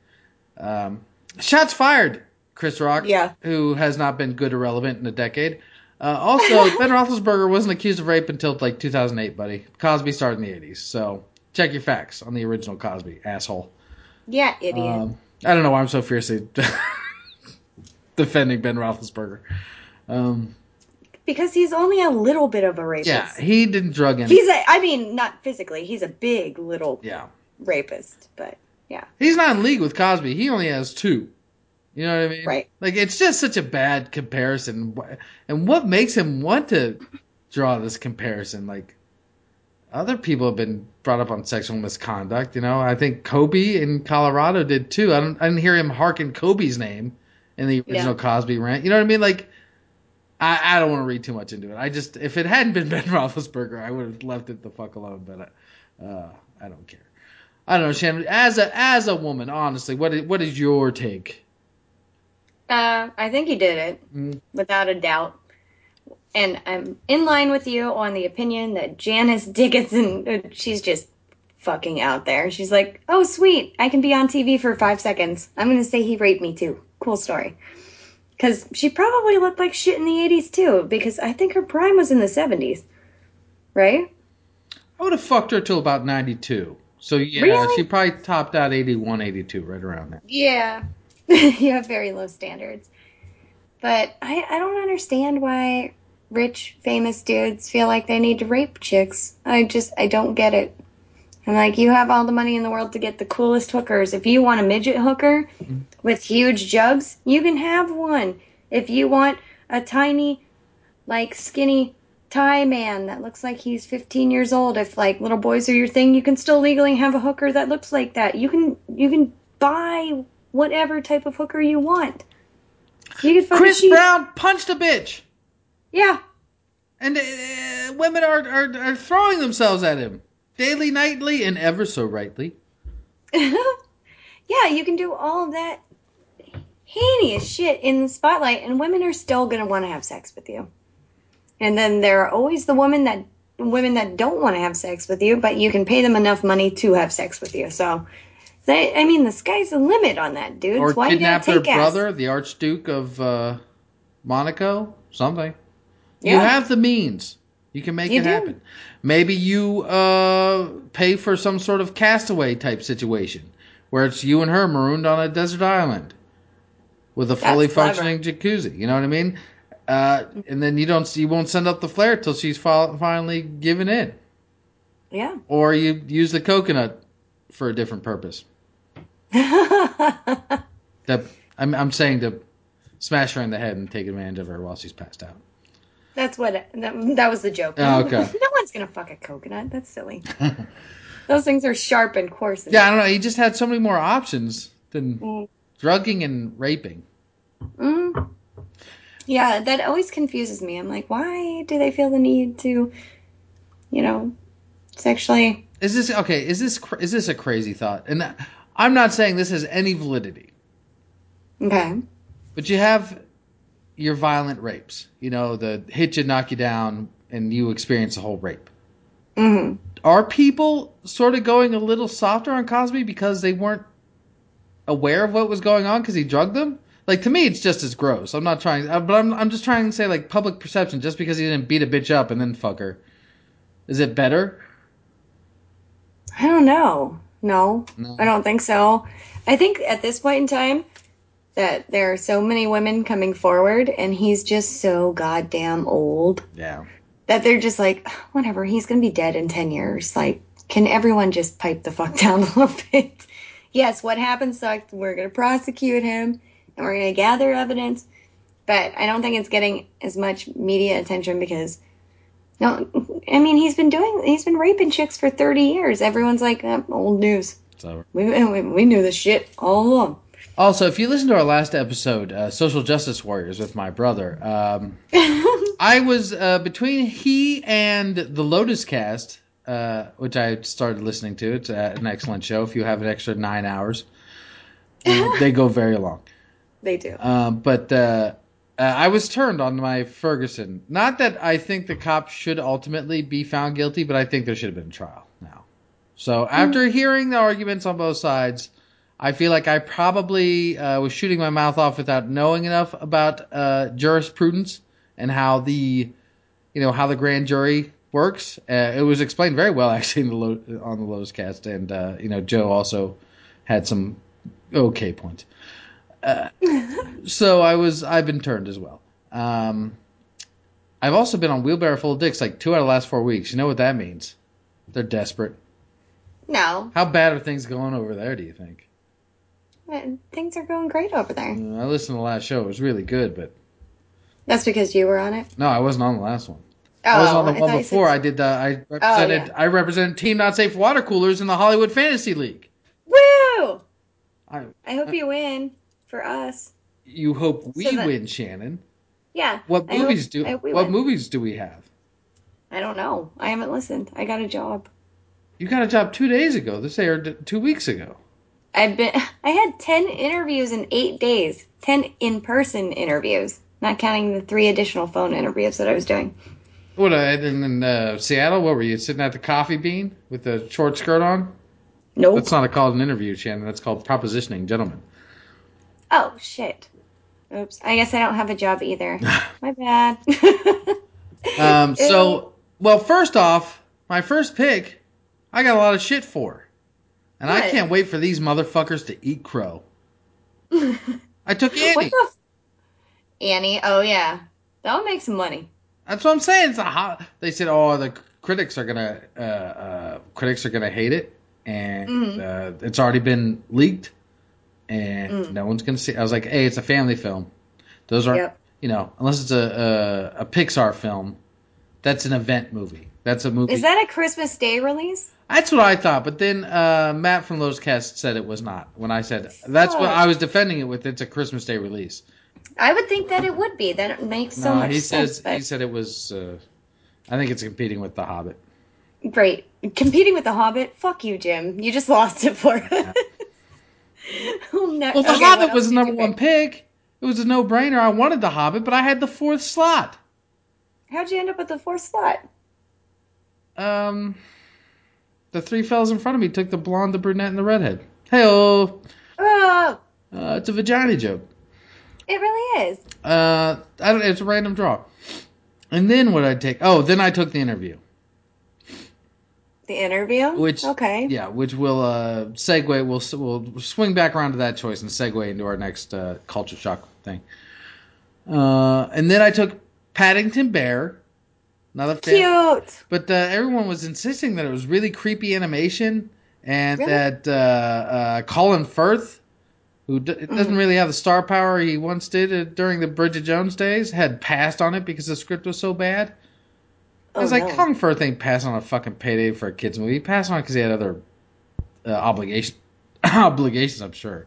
Um, shots fired, Chris Rock, Yeah. who has not been good or relevant in a decade. Uh, also, Ben Roethlisberger wasn't accused of rape until like 2008, buddy. Cosby started in the 80s, so check your facts on the original Cosby, asshole. Yeah, idiot. Um, I don't know why I'm so fiercely defending Ben Roethlisberger. Um, because he's only a little bit of a rapist. yeah, he didn't drug him. He's a, I mean, not physically. He's a big little yeah. rapist, but yeah. He's not in league with Cosby. He only has two. You know what I mean? Right. Like it's just such a bad comparison. And what makes him want to draw this comparison? Like other people have been brought up on sexual misconduct. You know, I think Kobe in Colorado did too. I don't. I didn't hear him harken Kobe's name in the original Yeah. Cosby rant. You know what I mean? Like. I, I don't want to read too much into it. I just, if it hadn't been Ben Roethlisberger, I would have left it the fuck alone. But uh, I don't care. I don't know, Shannon. As a as a woman, honestly, what is, what is your take? Uh, I think he did it Mm. without a doubt. And I'm in line with you on the opinion that Janice Dickinson, uh, she's just fucking out there. She's like, oh, sweet, I can be on TV for five seconds. I'm going to say he raped me too. Cool story. Because she probably looked like shit in the 80s too, because I think her prime was in the 70s. Right? I would have fucked her till about ninety two. So yeah, Really? she probably topped out 81, 82, right around there. Yeah. you have very low standards. But I, I don't understand why rich, famous dudes feel like they need to rape chicks. I just, I don't get it. I'm like, you have all the money in the world to get the coolest hookers. If you want a midget hooker mm-hmm. with huge jugs, you can have one. If you want a tiny, like, skinny Thai man that looks like he's 15 years old, if like little boys are your thing, you can still legally have a hooker that looks like that. You can, you can buy whatever type of hooker you want. You can Chris cheat. Brown punched a bitch, Yeah. and uh, women are, are are throwing themselves at him daily, nightly, and ever so rightly. yeah, Yeah, you can do all of that heinous shit in the spotlight, and women are still gonna want to have sex with you. And then there are always the women that women that don't want to have sex with you, but you can pay them enough money to have sex with you. So, they, I mean, the sky's the limit on that, dude. Or Why kidnap their brother, the Archduke of uh, Monaco, something. You have the means. You can make You it do. happen. Maybe you uh, pay for some sort of castaway type situation where it's you and her marooned on a desert island with a fully functioning jacuzzi. You know what I mean? Uh, and then you don't you won't send up the flare till she's fi- finally given in, Yeah. or you use the coconut for a different purpose. That I'm I'm saying to smash her in the head and take advantage of her while she's passed out. That's what that, that was the joke. Oh, okay. no one's gonna fuck a coconut. That's silly. Those things are sharp and coarse. and- Yeah, I don't know. He just had so many more options than Mm. drugging and raping. Mm. Yeah, that always confuses me. I'm like, why do they feel the need to, you know, sexually? Is this okay? Is this is this a crazy thought? And I- I'm not saying this has any validity, Okay. but you have your violent rapes. You know, the hit you, knock you down, and you experience the whole rape. hmm Are people sort of going a little softer on Cosby because they weren't aware of what was going on because he drugged them? Like to me, it's just as gross. I'm not trying, uh, but I'm I'm just trying to say like public perception. Just because he didn't beat a bitch up and then fuck her, is it better? I don't know. No, No. I don't think so. I think at this point in time that there are so many women coming forward, and he's just so goddamn old Yeah. that they're just like, whatever. He's gonna be dead in ten years. Like, can everyone just pipe the fuck down a little bit? yes, what happened sucked. We're gonna prosecute him, and we're gonna gather evidence. But I don't think it's getting as much media attention because no, I mean he's been doing he's been raping chicks for thirty years. Everyone's like "Uh, old news. We, we we knew this shit all along. also, if you listen to our last episode, uh, "Social Justice Warriors" with my brother, um, I was uh, between he and the Lotus Cast, uh, which I started listening to. It's uh, an excellent show. If you have an extra nine hours, Uh, they go very long. they do. Um, but uh, I was turned on my Ferguson. Not that I think the cop should ultimately be found guilty, but I think there should have been a trial now. So after hearing the arguments on both sides, I feel like I probably uh, was shooting my mouth off without knowing enough about uh, jurisprudence and how the, you know, how the grand jury works. Uh, it was explained very well actually in the Lo- on the Lotus Cast, and uh, you know Joe also had some okay points so I was I've been turned as well. Um, I've also been on wheelbarrow full of dicks like two out of the last four weeks. You know what that means? They're desperate. No, How bad are things going over there? Do you think? uh, things are going great over there. Uh, I listened to the last show; it was really good, but That's because you were on it. no, I wasn't on the last one. Oh, I was on the I one before. said- I did the I represented yeah. I represented Team Not Safe Water Coolers in the Hollywood Fantasy League. Woo! I I hope you win for us. you hope we So that- win, Shannon. Yeah. What I hope- movies do what win. movies do we have? I don't know. I haven't listened. I got a job. You got a job two days ago. This aired two weeks ago. I've been. I had ten interviews in eight days. Ten in-person interviews, not counting the three additional phone interviews that I was doing. What? Uh, in, in uh, Seattle, what were you sitting at the coffee bean with the short skirt on? Nope. That's not a, called an interview, Shannon. That's called propositioning, gentlemen. Oh shit. Oops. I guess I don't have a job either. My bad. Um, so, well, first off, my first pick, I got a lot of shit for, and I can't wait for these motherfuckers to eat crow. I took what Annie. the? F- Annie. Oh yeah, That'll make some money. That's what I'm saying. It's a hot. They said, "Oh, the critics are gonna uh, uh, critics are gonna hate it, and Mhm. uh, it's already been leaked, and Mm. no one's gonna see." I was like, "Hey, it's a family film. Those are, Yep. you know, unless it's a, a a Pixar film, that's an event movie. That's a movie. Is that a Christmas Day release? That's what I thought, but then uh, Matt from Lowe's Cast said it was not. When I said that's what Oh. I was defending it with, it's a Christmas Day release. I would think that it would be. That makes so no, much he sense. says but- he said it was. Uh, I think it's competing with The Hobbit. Great. Competing with The Hobbit? Fuck you, Jim. You just lost it for us. We'll ne- Well, The okay, Hobbit was the number one pick? It was a no brainer. I wanted The Hobbit, but I had the fourth slot. How'd you end up with the fourth slot? Um, the three fellas in front of me took the blonde, the brunette, and the redhead. Hey, oh, Oh, uh, it's a vagina joke. it really is. Uh, I don't. It's a random draw. And then what I take? Oh, then I took the interview, The interview? which Okay. yeah, which will uh segue. We'll we'll swing back around to that choice and segue into our next uh, culture shock thing. Uh, and then I took Paddington Bear. Another fan, Cute. but uh, everyone was insisting that it was really creepy animation and Really? that uh, uh, Colin Firth, who d- Mm-hmm. doesn't really have the star power he once did uh, during the Bridget Jones days, had passed on it because the script was so bad. I Oh, was like, no. for a thing, passing on a fucking payday for a kids movie. He passed on because he had other uh, obligation obligations, I'm sure.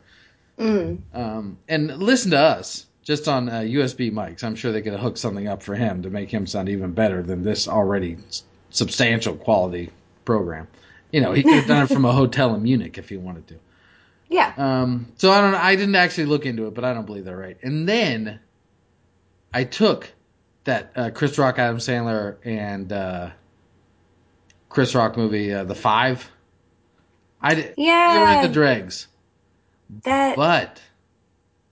Mm. Um, and listen to us just on uh, USB mics. I'm sure they could hook something up for him to make him sound even better than this already s- substantial quality program. You know, he could have done it from a hotel in Munich if he wanted to. Yeah. Um, so I don't. I didn't actually look into it, but I don't believe they're right. And then I took that uh, Chris Rock, Adam Sandler, and uh, Chris Rock movie, uh, The Five. I did. Yeah. the dregs, That. but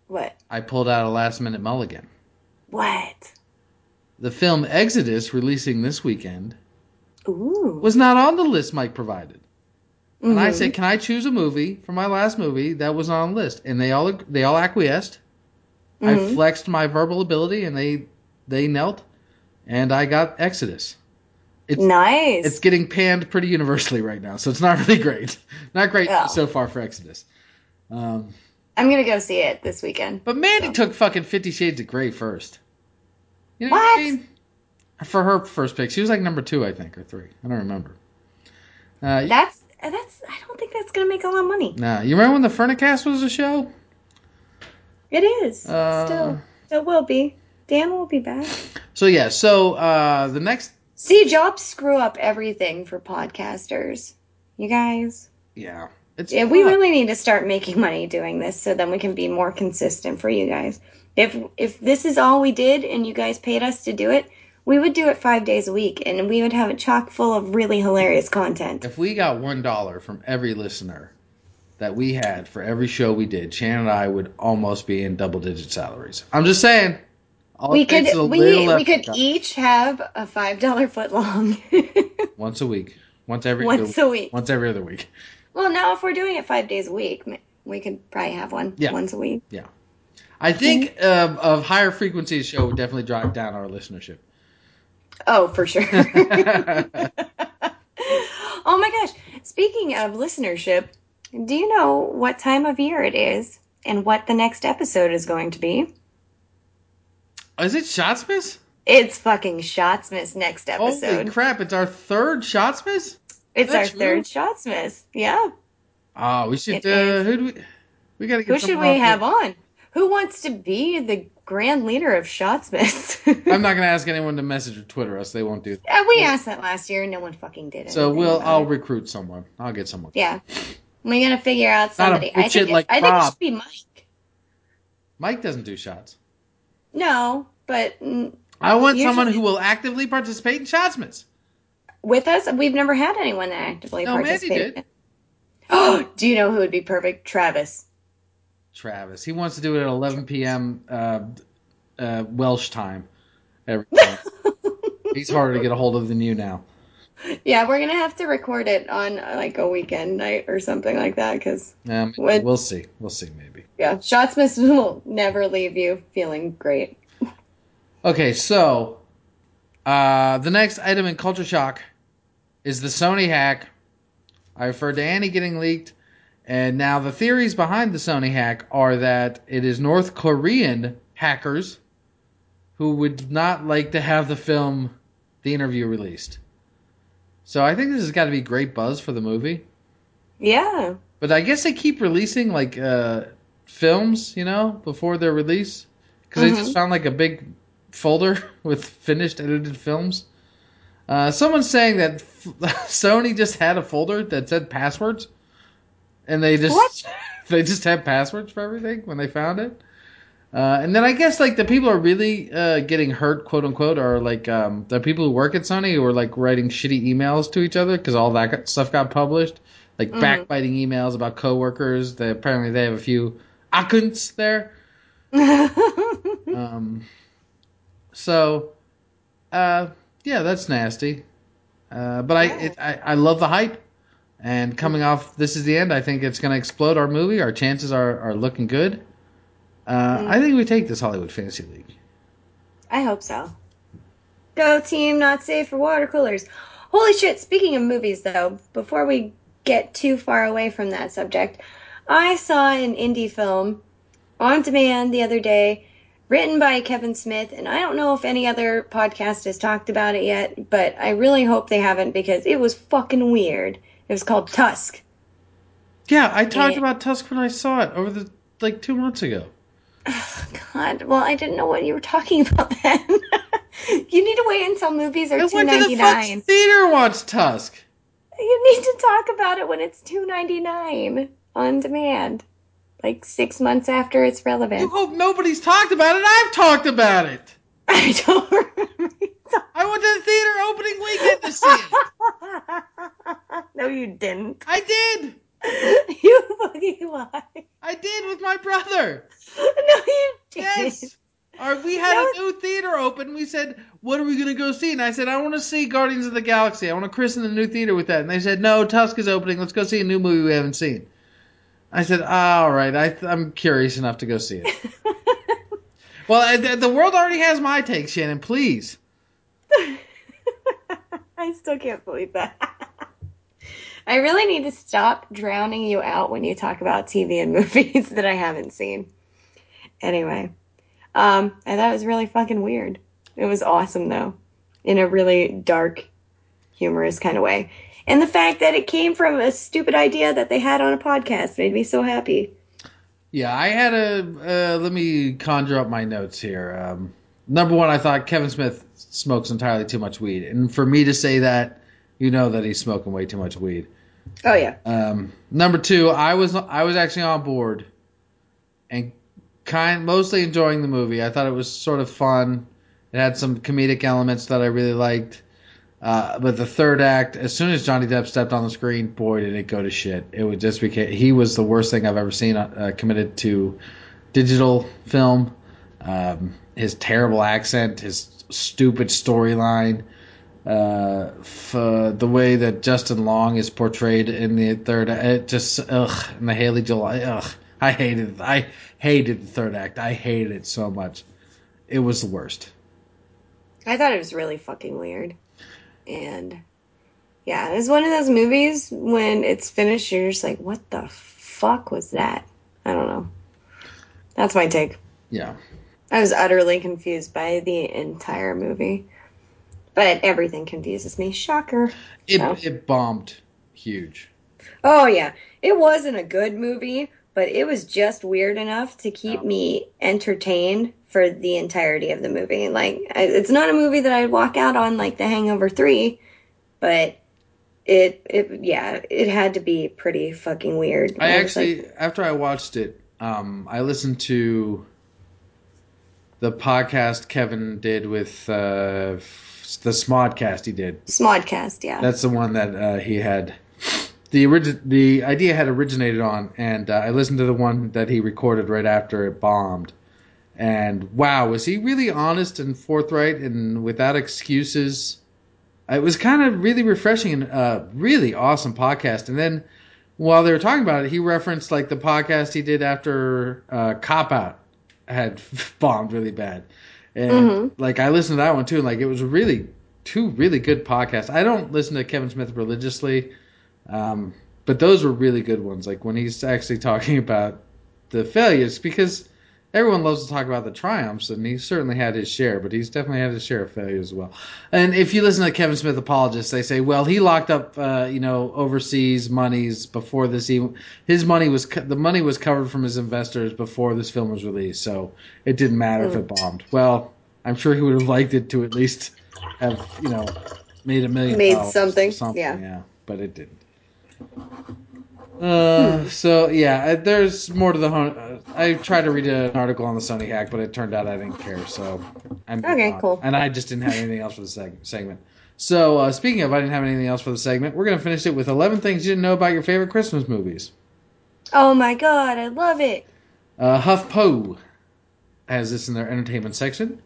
What? I pulled out a last minute mulligan. What? The film Exodus, releasing this weekend, Ooh. was not on the list Mike provided. And I said, "Can I choose a movie for my last movie that was on the list?" And they all they all acquiesced. I Mhm. flexed my verbal ability, and they they knelt, and I got Exodus. It's nice. it's getting panned pretty universally right now, so it's not really great. Not great Oh. so far for Exodus. Um, I'm gonna go see it this weekend. but Mandy So. took fucking Fifty Shades of Grey first. You know What? what I mean? For her first pick, she was like number two, I think, or three. I don't remember. Uh, That's that's. I don't think that's gonna make a lot of money. nah, you remember when the Furnicast was a show? It is. Uh, Still, it will be. Dan will be back. So yeah, so uh, the next, See, jobs screw up everything for podcasters. You guys. yeah, it's Yeah, we really need to start making money doing this so then we can be more consistent for you guys. If if this is all we did and you guys paid us to do it, we would do it five days a week and we would have a chock full of really hilarious content. If we got one dollar from every listener that we had for every show we did, Shannon and I would almost be in double digit salaries. I'm just saying. All We could we we could each have a five dollar foot long once a week, once every once other, a week. once every other week. Well, now if we're doing it five days a week, we could probably have one Yeah. once a week. Yeah, I think um, of higher frequency show would definitely drive down our listenership. Oh, for sure. oh my gosh. Speaking of listenership, do you know what time of year it is and what the next episode is going to be? Is it Shotsmith? It's fucking Shotsmith next episode. Holy episode. crap! It's our third Shotsmith. it's that our true? third Shotsmith. Yeah. Oh, we should. It uh, who do we? We gotta get. Who should we have the- on? Who wants to be the grand leader of Shotsmith? I'm not gonna ask anyone to message or Twitter us. They won't do that. Yeah, we asked that last year and no one fucking did it. So we'll. I'll recruit someone. I'll get someone. Yeah. We gotta figure out somebody. I bullshit think, it, like I think it should be Mike. Mike doesn't do shots. No, but I want Usually- someone who will actively participate in Shotsmiths. with us, we've never had anyone that actively No, participated. Oh, do you know who would be perfect? Travis. Travis. He wants to do it at 11 p.m. Uh, uh, Welsh time. Every time. He's harder to get a hold of than you now. Yeah, we're gonna have to record it on uh, like a weekend night or something like that because Um, we'll see. We'll see. Maybe. Yeah, Shotsmith will never leave you feeling great. Okay, so uh, the next item in culture shock is the Sony hack. I referred to Annie getting leaked, and now the theories behind the Sony hack are that it is North Korean hackers who would not like to have the film, the interview released. So I think this has got to be great buzz for the movie. Yeah, But I guess they keep releasing like uh, films, you know, before their release because I Mhm. just found like a big folder with finished edited films. Uh, someone's saying that Sony just had a folder that said passwords. and they just What? they just have passwords for everything when they found it. Uh, and then I guess like the people who are really uh, getting hurt, quote unquote, are like um, the people who work at Sony who are like writing shitty emails to each other because all that stuff got published, like Mhm. backbiting emails about coworkers. They apparently they have a few accounts there. Um, so, uh, yeah, that's nasty. Uh, but I, it, I I love the hype. And coming off, this is the end. I think it's going to explode our movie. Our chances are are looking good. Uh, Mm. I think we take this Hollywood Fantasy League. I hope so. Go team, not safe for water coolers. Holy shit, speaking of movies though, before we get too far away from that subject, I saw an indie film on demand the other day, written by Kevin Smith, and I don't know if any other podcast has talked about it yet, but I really hope they haven't because it was fucking weird. It was called Tusk. Yeah, I talked about Tusk when I saw it over the like two months ago. God, well, I didn't know what you were talking about then. you need to wait until movies are two ninety nine. two the ninety fucking nine. theater and watched Tusk. You need to talk about it when it's two ninety nine on demand, like six months after it's relevant. You hope nobody's talked about it. I've talked about it. I don't remember. I went to the theater opening weekend to see it. no, you didn't. I did. You fucking lie. I did with my brother. No, you didn't. Yes. Our, we had a new theater open. We said, "What are we gonna go see?" And I said, "I want to see Guardians of the Galaxy. I want to christen the new theater with that." And they said, "No, Tusk is opening. Let's go see a new movie we haven't seen." I said, "All right. I, I'm curious enough to go see it." well, the, the world already has my take, Shannon. Please. I still can't believe that. I really need to stop drowning you out when you talk about TV and movies that I haven't seen. Anyway, um, I thought it was really fucking weird. It was awesome though, in a really dark, humorous kind of way. And the fact that it came from a stupid idea that they had on a podcast made me so happy. Yeah, I had a. Uh, let me conjure up my notes here. Um, number one, I thought Kevin Smith smokes entirely too much weed, and for me to say that, you know that he's smoking way too much weed. Oh yeah. Um, number two, I was I was actually on board, and kind mostly enjoying the movie. I thought it was sort of fun. It had some comedic elements that I really liked. Uh, but the third act, as soon as Johnny Depp stepped on the screen, boy, did it go to shit. It would just became he was the worst thing I've ever seen uh, committed to digital film. Um, his terrible accent, his stupid storyline, uh, f- uh, the way that Justin Long is portrayed in the third, it just ugh, and the Haley Joel, ugh, I hated, I hated the third act. I hated it so much. It was the worst. I thought it was really fucking weird. And yeah, it's one of those movies when it's finished, you're just like, what the fuck was that? I don't know. That's my take. Yeah. I was utterly confused by the entire movie. But everything confuses me. Shocker. It So- it bombed huge. Oh, yeah. It wasn't a good movie, but it was just weird enough to keep me entertained for the entirety of the movie. Like, it's not a movie that I'd walk out on like The Hangover 3, but it, it, yeah, it had to be pretty fucking weird. I was like, actually, after I watched it, um, I listened to the podcast Kevin did with uh, the Smodcast he did. Smodcast, yeah. That's the one that uh, he had. The the idea had originated on, and uh, I listened to the one that he recorded right after it bombed. And wow, was he really honest and forthright and without excuses? It was kind of really refreshing and uh, really awesome podcast. And then while they were talking about it, he referenced like the podcast he did after uh, Cop Out had bombed really bad. And Mhm. like I listened to that one too, and like it was really two really good podcasts. I don't listen to Kevin Smith religiously, um, but those were really good ones. Like when he's actually talking about the failures, because everyone loves to talk about the triumphs, and he certainly had his share, but he's definitely had his share of failures as well. And if you listen to Kevin Smith apologists, they say, well, he locked up, uh, you know, overseas monies before this. Even his money was co- the money was covered from his investors before this film was released, so it didn't matter if it bombed. Well, I'm sure he would have liked it to at least have, you know, made a million Made something, something, yeah. yeah, but it didn't. Uh, so yeah, uh, there's more to the. hon- Uh, I tried to read an article on the Sony hack, but it turned out I didn't care. So I'm Okay, on. cool. And I just didn't have anything else for the seg- segment. So uh, speaking of, I didn't have anything else for the segment. We're gonna finish it with 11 things you didn't know about your favorite Christmas movies. Oh my god, I love it. Uh, HuffPo has this in their entertainment section.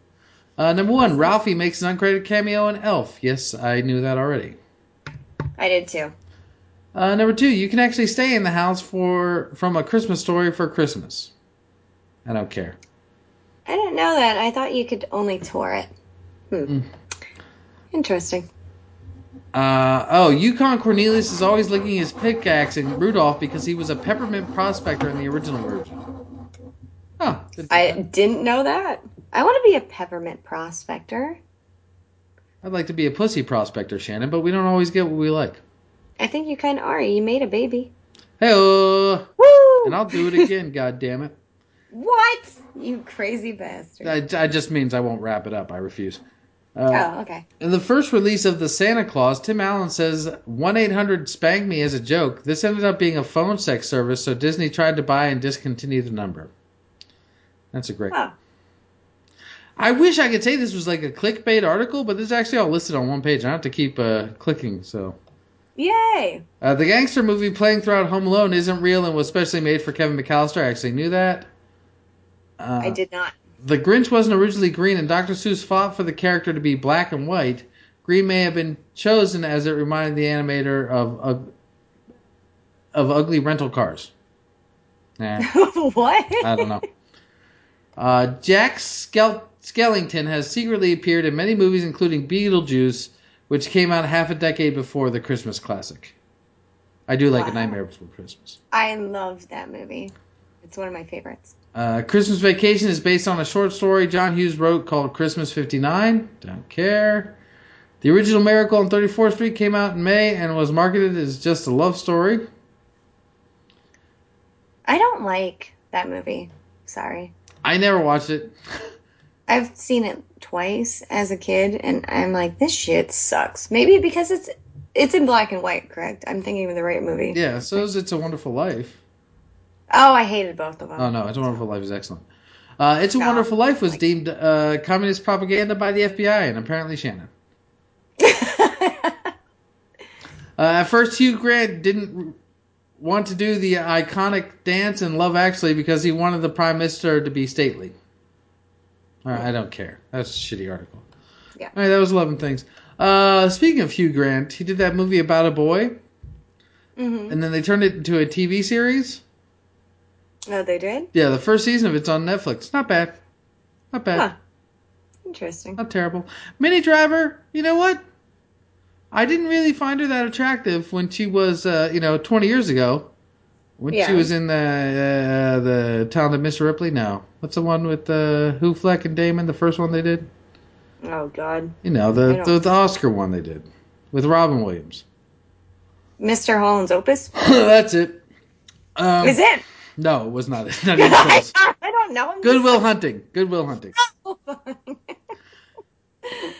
Uh, number one, Ralphie makes an uncredited cameo in Elf. Yes, I knew that already. I did too. Uh, number two, you can actually stay in the house for from a Christmas story for Christmas. I don't care. I didn't know that. I thought you could only tour it. Hmm. Interesting. Uh, oh, Yukon Cornelius is always licking his pickaxe in Rudolph because he was a peppermint prospector in the original version. Oh, didn't I that. didn't know that. I want to be a peppermint prospector. I'd like to be a pussy prospector, Shannon, but we don't always get what we like. I think you kind of are. You made a baby. Hey, Woo! and I'll do it again. God damn it! What? You crazy bastard. I, I just means I won't wrap it up. I refuse. Uh, oh, okay. In the first release of the Santa Claus, Tim Allen says 1 800 spanked me as a joke. This ended up being a phone sex service, so Disney tried to buy and discontinue the number. That's a great. Oh. I wish I could say this was like a clickbait article, but this is actually all listed on one page. I have to keep uh, clicking. So, Yay! uh, the gangster movie playing throughout Home Alone isn't real and was specially made for Kevin McAllister. I actually knew that. Uh, I did not. the Grinch wasn't originally green, and Dr. Seuss fought for the character to be black and white. Green may have been chosen as it reminded the animator of of, of ugly rental cars. Nah, what? I don't know. Uh, Jack Skel- Skellington has secretly appeared in many movies, including Beetlejuice, which came out half a decade before the Christmas classic. I do like A Nightmare Before Christmas. I love that movie. It's one of my favorites. Uh, Christmas Vacation is based on a short story John Hughes wrote called Christmas 59. Don't care. The original Miracle on 34th Street came out in May and was marketed as just a love story. I don't like that movie. Sorry. I never watched it. I've seen it twice as a kid, and I'm like, this shit sucks. Maybe because it's it's in black and white, correct? I'm thinking of the right movie. Yeah, so is It's a Wonderful Life. Oh, I hated both of them. Oh, no, It's a Wonderful Life is excellent. Uh, it's a No. Wonderful Life was deemed uh, communist propaganda by the FBI and apparently Shannon. Uh, at first, Hugh Grant didn't want to do the iconic dance in Love Actually because he wanted the Prime Minister to be stately. Right, I don't care. That's a shitty article. Yeah. All right, that was 11 things. Uh, speaking of Hugh Grant, he did that movie about a boy, hmm and then they turned it into a TV series. Oh, they did? Yeah, the first season of it's on Netflix. Not bad. Not bad. Huh. Interesting. Not terrible. Minnie Driver, you know what? I didn't really find her that attractive when she was, uh, you know, 20 years ago. When she was in the uh, the talented Mr. Ripley. No, what's the one with uh, Affleck and Damon? The first one they did. Oh, God. You know, the the, the Oscar one they did with Robin Williams. Mr. Holland's Opus? That's it. Um, Is it? No, it was not. Not even I, close. I don't know. I'm Good Will Hunting. Good Will Hunting. just-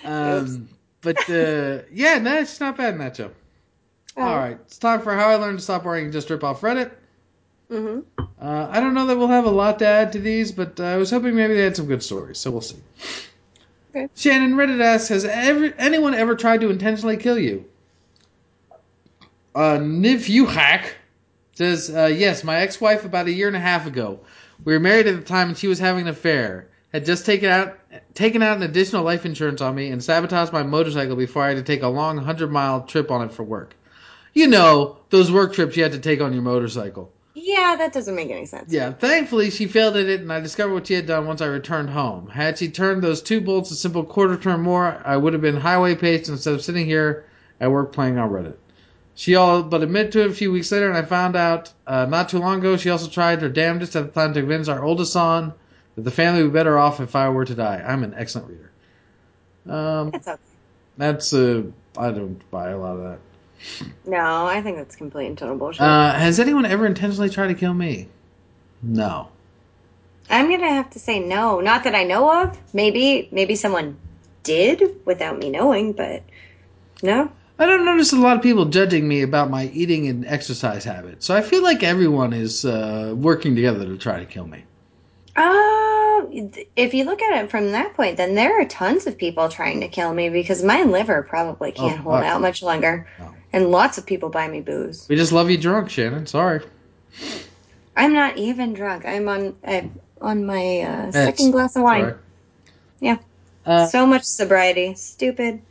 Um, but uh, yeah, no, it's not bad in that show. Oh. All right, it's time for how I learned to stop worrying and just rip off Reddit. Mhm. Uh, I don't know that we'll have a lot to add to these, but uh, I was hoping maybe they had some good stories, so we'll see. Okay. Shannon Reddit asks, has ever, anyone ever tried to intentionally kill you? Uh, Nivuhak says, uh, yes, my ex-wife about a year and a half ago. We were married at the time and she was having an affair. Had just taken out taken out an additional life insurance on me and sabotaged my motorcycle before I had to take a long 100-mile trip on it for work. You know, those work trips you had to take on your motorcycle. Yeah, that doesn't make any sense. Yeah, thankfully she failed at it, and I discovered what she had done once I returned home. Had she turned those two bolts a simple quarter turn more, I would have been highway paced instead of sitting here at work playing on Reddit. She all but admitted to it a few weeks later, and I found out uh, not too long ago she also tried her damnedest at the time to convince our oldest son that the family would be better off if I were to die. I'm an excellent reader. Um, That's okay. that's uh, I don't buy a lot of that. No, I think that's complete and total bullshit. Uh, has anyone ever intentionally tried to kill me? No. I'm gonna have to say no. Not that I know of. Maybe maybe someone did without me knowing, but no. I don't notice a lot of people judging me about my eating and exercise habits. So I feel like everyone is uh, working together to try to kill me. Uh, if you look at it from that point, then there are tons of people trying to kill me because my liver probably can't Oh, hold fuck. out much longer. No. And lots of people buy me booze. We just love you drunk, Shannon. Sorry. I'm not even drunk. I'm on I'm on my uh, second glass of wine. Yeah. Uh, so much sobriety. Stupid.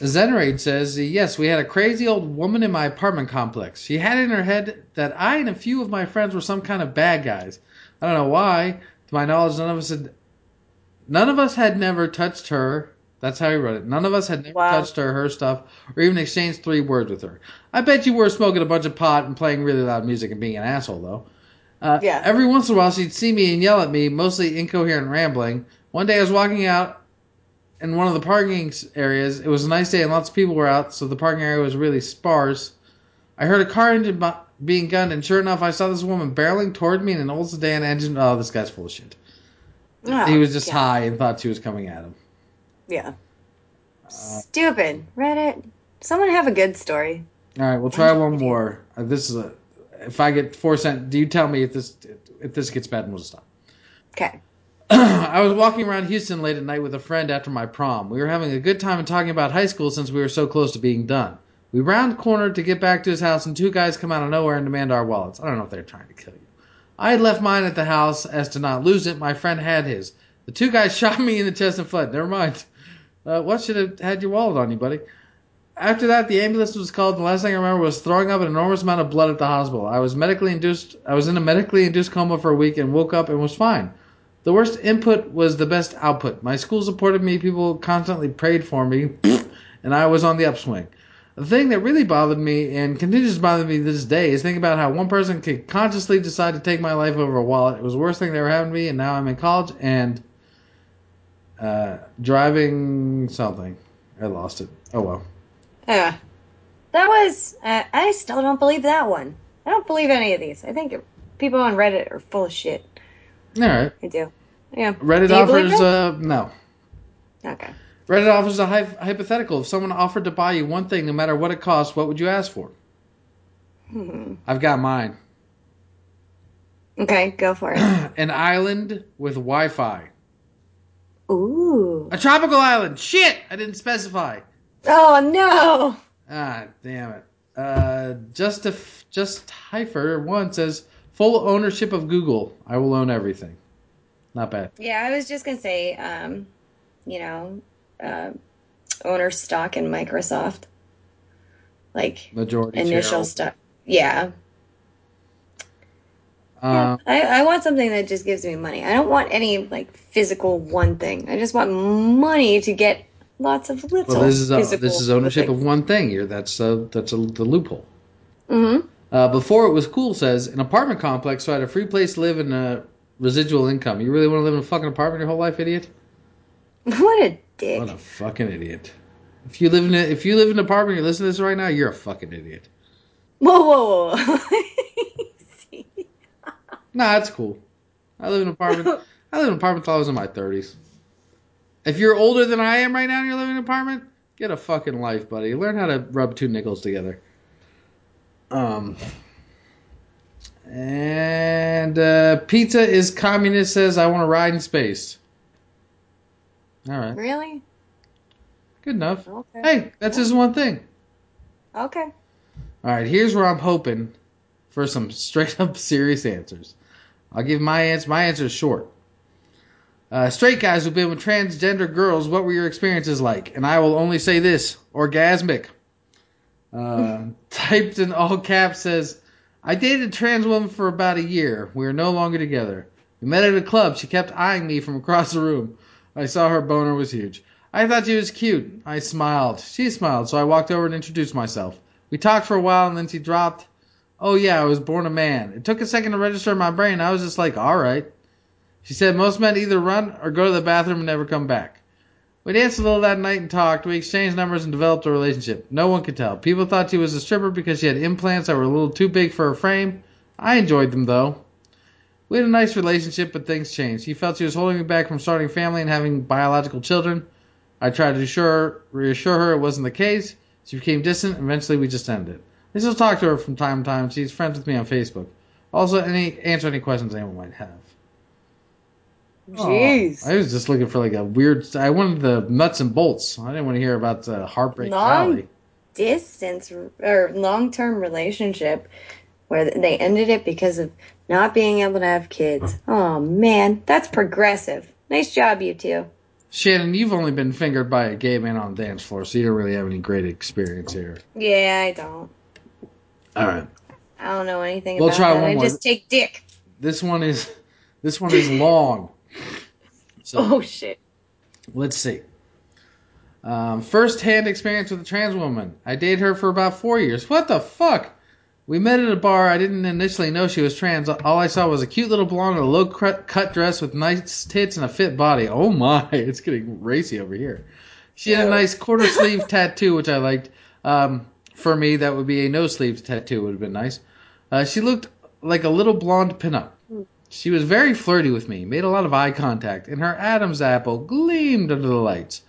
Zenraid says, Yes, we had a crazy old woman in my apartment complex. She had it in her head that I and a few of my friends were some kind of bad guys. I don't know why. To my knowledge, none of us had. None of us had never touched her. That's how he wrote it. None of us had never Wow. touched her, her stuff, or even exchanged three words with her. I bet you were smoking a bunch of pot and playing really loud music and being an asshole, though. Uh, Yeah. Every once in a while, she'd see me and yell at me, mostly incoherent rambling. One day, I was walking out in one of the parking areas. It was a nice day and lots of people were out, so the parking area was really sparse. I heard a car engine bu- being gunned, and sure enough, I saw this woman barreling toward me in an old sedan engine. Oh, this guy's full of shit. Oh, he was just God. high and thought she was coming at him. Yeah. Uh, Stupid. Reddit. Someone have a good story. All right, we'll try one more. Uh, this is a. If I get four cent, do you tell me if this if this gets bad and we'll stop. Okay. I was walking around Houston late at night with a friend after my prom. We were having a good time and talking about high school since we were so close to being done. We round cornered to get back to his house, and two guys come out of nowhere and demand our wallets. I don't know if they're trying to kill you. I had left mine at the house as to not lose it. My friend had his. The two guys shot me in the chest and fled. Never mind. Uh, what should have had your wallet on you, buddy? After that, the ambulance was called, and the last thing I remember was throwing up an enormous amount of blood at the hospital. I was medically induced. I was in a medically induced coma for a week and woke up and was fine. The worst input was the best output. My school supported me. People constantly prayed for me, and I was on the upswing. The thing that really bothered me and continues to bother me this day is thinking about how one person could consciously decide to take my life over a wallet. It was the worst thing that ever happened to me, and now I'm in college and uh, driving something. I lost it. Oh well. Yeah. That was. Uh, I still don't believe that one. I don't believe any of these. I think people on Reddit are full of shit. All right. I do. Yeah. Reddit Do offers uh no. Okay. Reddit offers a hy- hypothetical. If someone offered to buy you one thing, no matter what it costs, what would you ask for? Hmm. I've got mine. Okay, go for it. An island with Wi-Fi. Ooh. A tropical island. Shit, I didn't specify. Oh no. Ah, damn it. Uh, just a f- just Heifer one says full ownership of Google. I will own everything. Not bad. Yeah, I was just gonna say, um, you know, uh, owner stock in Microsoft, like Majority initial share. stock. Yeah. Um, I, I want something that just gives me money. I don't want any like physical one thing. I just want money to get lots of little. well, this is uh, this is ownership of one thing here. That's uh, that's a, the loophole. Mhm. Uh, before it was cool says an apartment complex, so I had a free place to live and a residual income. You really want to live in a fucking apartment your whole life, idiot? What a dick. What a fucking idiot. If you live in a, if you live in an apartment, you're listening to this right now, you're a fucking idiot. Whoa, whoa, whoa. Nah, that's cool. I live in an apartment. I live in an apartment till I was in my thirties. If you're older than I am right now and you're living in an apartment, get a fucking life, buddy. Learn how to rub two nickels together. Um. And uh, pizza is communist says I want to ride in space. All right, really? good enough. Okay. Hey, that's his one thing. Okay. All right, here's where I'm hoping for some straight up serious answers. I'll give my answer. My answer is short. Uh, straight guys who've been with transgender girls, what were your experiences like? And I will only say this orgasmic. Uh, typed in all caps says, I dated a trans woman for about a year. We are no longer together. We met at a club. She kept eyeing me from across the room. I saw her boner was huge. I thought she was cute. I smiled. She smiled, so I walked over and introduced myself. We talked for a while and then she dropped, Oh yeah, I was born a man. It took a second to register in my brain. I was just like, alright. She said most men either run or go to the bathroom and never come back. We danced a little that night and talked. We exchanged numbers and developed a relationship. No one could tell. People thought she was a stripper because she had implants that were a little too big for her frame. I enjoyed them though. We had a nice relationship, but things changed. She felt she was holding me back from starting family and having biological children. I tried to assure, reassure her it wasn't the case. She became distant. Eventually, we just ended. I still talk to her from time to time. She's friends with me on Facebook. Also, any answer any questions anyone might have. Jeez. Oh, I was just looking for like a weird. I wanted the nuts and bolts. I didn't want to hear about the heartbreak Long- valley. Distance or long term relationship where they ended it because of not being able to have kids. Oh man, that's progressive. Nice job, you two. Shannon, you've only been fingered by a gay man on the dance floor, so you don't really have any great experience here. Yeah, I don't. All right. I don't know anything We'll about try that. one I more. just take dick. This one is this one is long. So Oh shit. let's see. Um, first hand experience with a trans woman. I dated her for about four years. What the fuck? We met at a bar. I didn't initially know she was trans. All I saw was a cute little blonde in a low cut dress with nice tits and a fit body. Oh my, it's getting racy over here. She had a nice quarter sleeve tattoo, which I liked. Um, for me, that would be a no sleeve tattoo. Would have been nice. Uh, she looked like a little blonde pinup. She was very flirty with me, made a lot of eye contact, and her Adam's apple gleamed under the lights.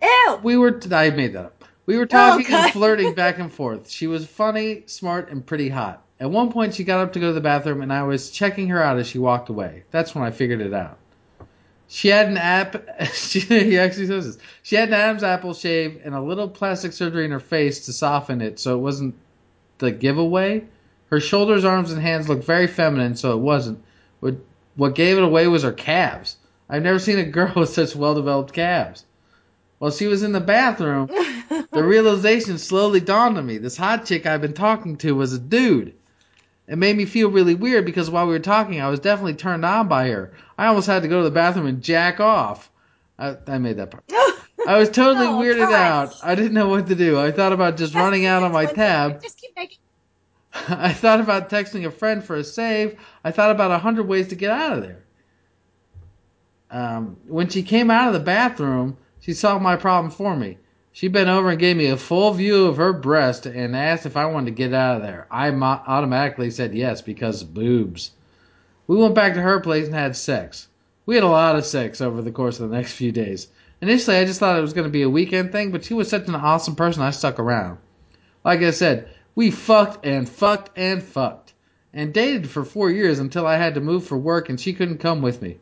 Ew. We were I made that up. We were talking God. and flirting back and forth. She was funny, smart, and pretty hot. At one point, she got up to go to the bathroom, and I was checking her out as she walked away. That's when I figured it out. She had an app. She, he actually says this. She had an Adam's apple shave and a little plastic surgery in her face to soften it, so it wasn't the giveaway. Her shoulders, arms, and hands looked very feminine, so it wasn't. What what gave it away was her calves. I've never seen a girl with such well-developed calves. While she was in the bathroom, the realization slowly dawned on me. This hot chick I've been talking to was a dude. It made me feel really weird because while we were talking, I was definitely turned on by her. I almost had to go to the bathroom and jack off. I, I made that part. I was totally Oh, weirded out. I didn't know what to do. I thought about just running out on my tab. Just keep making. I thought about texting a friend for a save. I thought about a hundred ways to get out of there. Um, when she came out of the bathroom, she solved my problem for me. She bent over and gave me a full view of her breast and asked if I wanted to get out of there. I automatically said yes because boobs. We went back to her place and had sex. We had a lot of sex over the course of the next few days. Initially, I just thought it was going to be a weekend thing, but she was such an awesome person, I stuck around. Like I said, we fucked and fucked and fucked. And dated for four years until I had to move for work and she couldn't come with me.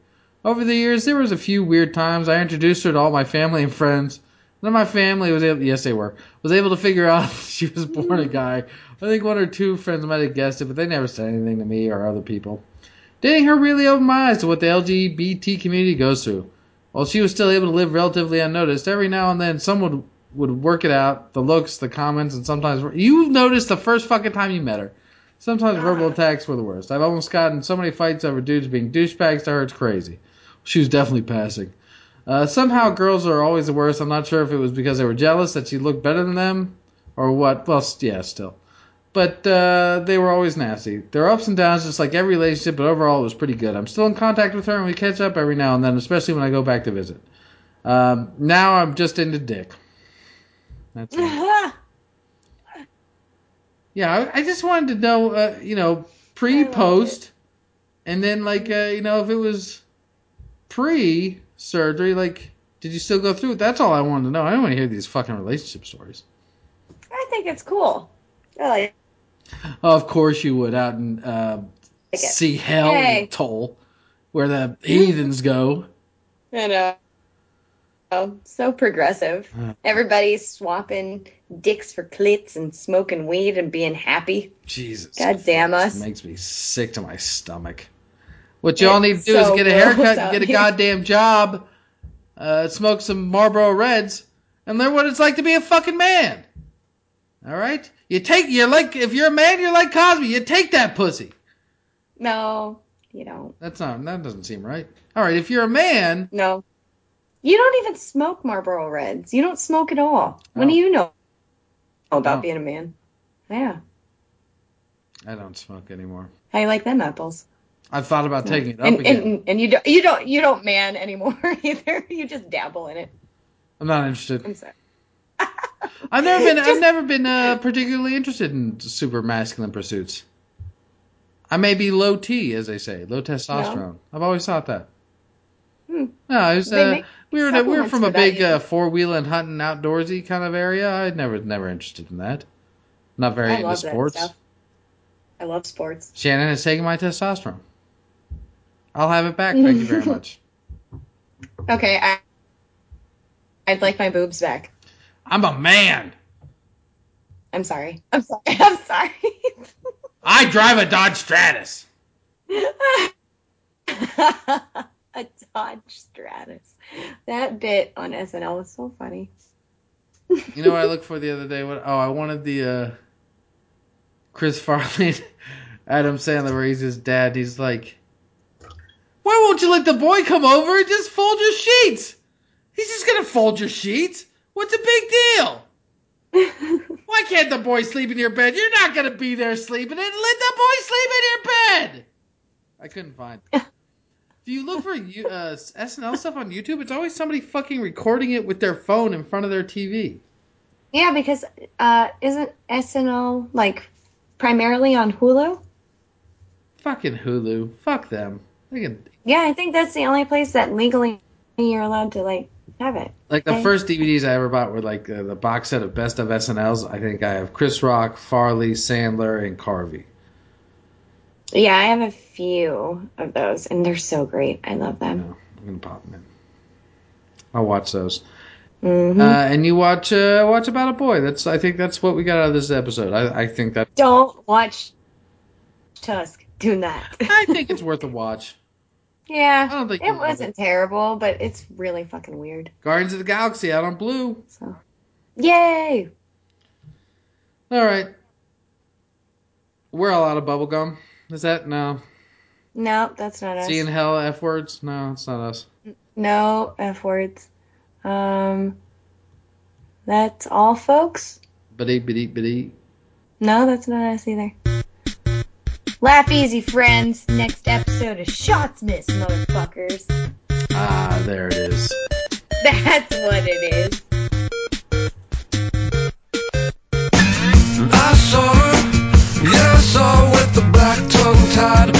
Over the years, there was a few weird times. I introduced her to all my family and friends. None of my family was able, yes, they were, was able to figure out she was born a guy. I think one or two friends might have guessed it, but they never said anything to me or other people. Dating her really opened my eyes to what the LGBT community goes through. While she was still able to live relatively unnoticed, every now and then someone would, would work it out. The looks, the comments, and sometimes you noticed the first fucking time you met her. Sometimes ah. verbal attacks were the worst. I've almost gotten so many fights over dudes being douchebags to her, it's crazy. She was definitely passing. Uh, somehow girls are always the worst. I'm not sure if it was because they were jealous that she looked better than them or what. Well, yeah, still. But uh, they were always nasty. There are ups and downs, just like every relationship, but overall it was pretty good. I'm still in contact with her, and we catch up every now and then, especially when I go back to visit. Um, now I'm just into dick. That's it. Yeah, I, I just wanted to know, uh, you know, pre, post, and then like, uh, you know, if it was pre surgery, like, did you still go through? That's all I wanted to know. I don't want to hear these fucking relationship stories. I think it's cool. I like of course you would out in uh, it. see hell Hey. toll, where the heathens go. I know. Oh, so progressive. Uh. Everybody's swapping dicks for clits and smoking weed and being happy. Jesus, God damn us. makes me sick to my stomach. What y'all need to do is get a haircut and get a goddamn job, uh, smoke some Marlboro Reds, and learn what it's like to be a fucking man. All right, you take you're like if you're a man, you're like Cosby. You take that pussy. No, you don't. That's not that doesn't seem right. All right, if you're a man, No. You don't even smoke Marlboro Reds. You don't smoke at all. Do Oh. you know about Oh. being a man? Yeah. I don't smoke anymore. How you like them apples? I've thought about taking it up and, again. and and you don't you don't you don't man anymore either. You just dabble in it. I'm not interested. I'm sorry. I've never been. I've never been uh, particularly interested in super masculine pursuits. I may be low T, as they say, low testosterone. I've always thought that. Hmm. No, was, uh, we were we were from a big uh, four wheeling hunting outdoorsy kind of area. I never never interested in that. Not very I into love that sports. stuff. I love sports. Shannon is taking my testosterone. I'll have it back. Thank you very much. Okay, I, I'd like my boobs back. I'm a man. I'm sorry. I'm sorry. I'm sorry. I drive a Dodge Stratus. a Dodge Stratus. That bit on SNL was so funny. You know what I looked for the other day? What? Oh, I wanted the uh, Chris Farley, Adam Sandler, where he's his dad. He's like, "Why won't you let the boy come over and just fold your sheets? He's just gonna fold your sheets. What's a big deal? Why can't the boy sleep in your bed? You're not gonna be there sleeping in. Let the boy sleep in your bed." I couldn't find. If you look for uh, SNL stuff on YouTube, it's always somebody fucking recording it with their phone in front of their TV. Yeah, because uh, isn't SNL like primarily on Hulu? Fucking Hulu. Fuck them. They can, Yeah, I think that's the only place that legally you're allowed to like have it. like the Okay. first DVDs I ever bought were like uh, the box set of best of SNLs. I think I have Chris Rock, Farley, Sandler, and Carvey. Yeah, I have a few of those, and they're so great. I love them. know, I'm gonna pop them in. I'll watch those. hmm Uh, and you watch uh, watch About a Boy. That's I think that's what we got out of this episode. I, I think that Don't watch Tusk. Do not. I think it's worth a watch. Yeah, I don't think it wasn't terrible, but it's really fucking weird. Guardians of the Galaxy out on Blue. So, yay! All right. We're all out of bubblegum. Is that no? No, that's not us. Seeing hell F words? No, it's not us. No F words. Um, that's all, folks. Bitty bitty bitty. No, that's not us either. Laugh easy, friends. Next episode of Shots Miss, motherfuckers. Ah, there it is. That's what it is. I saw her, yeah, I saw her with the black tongue tied,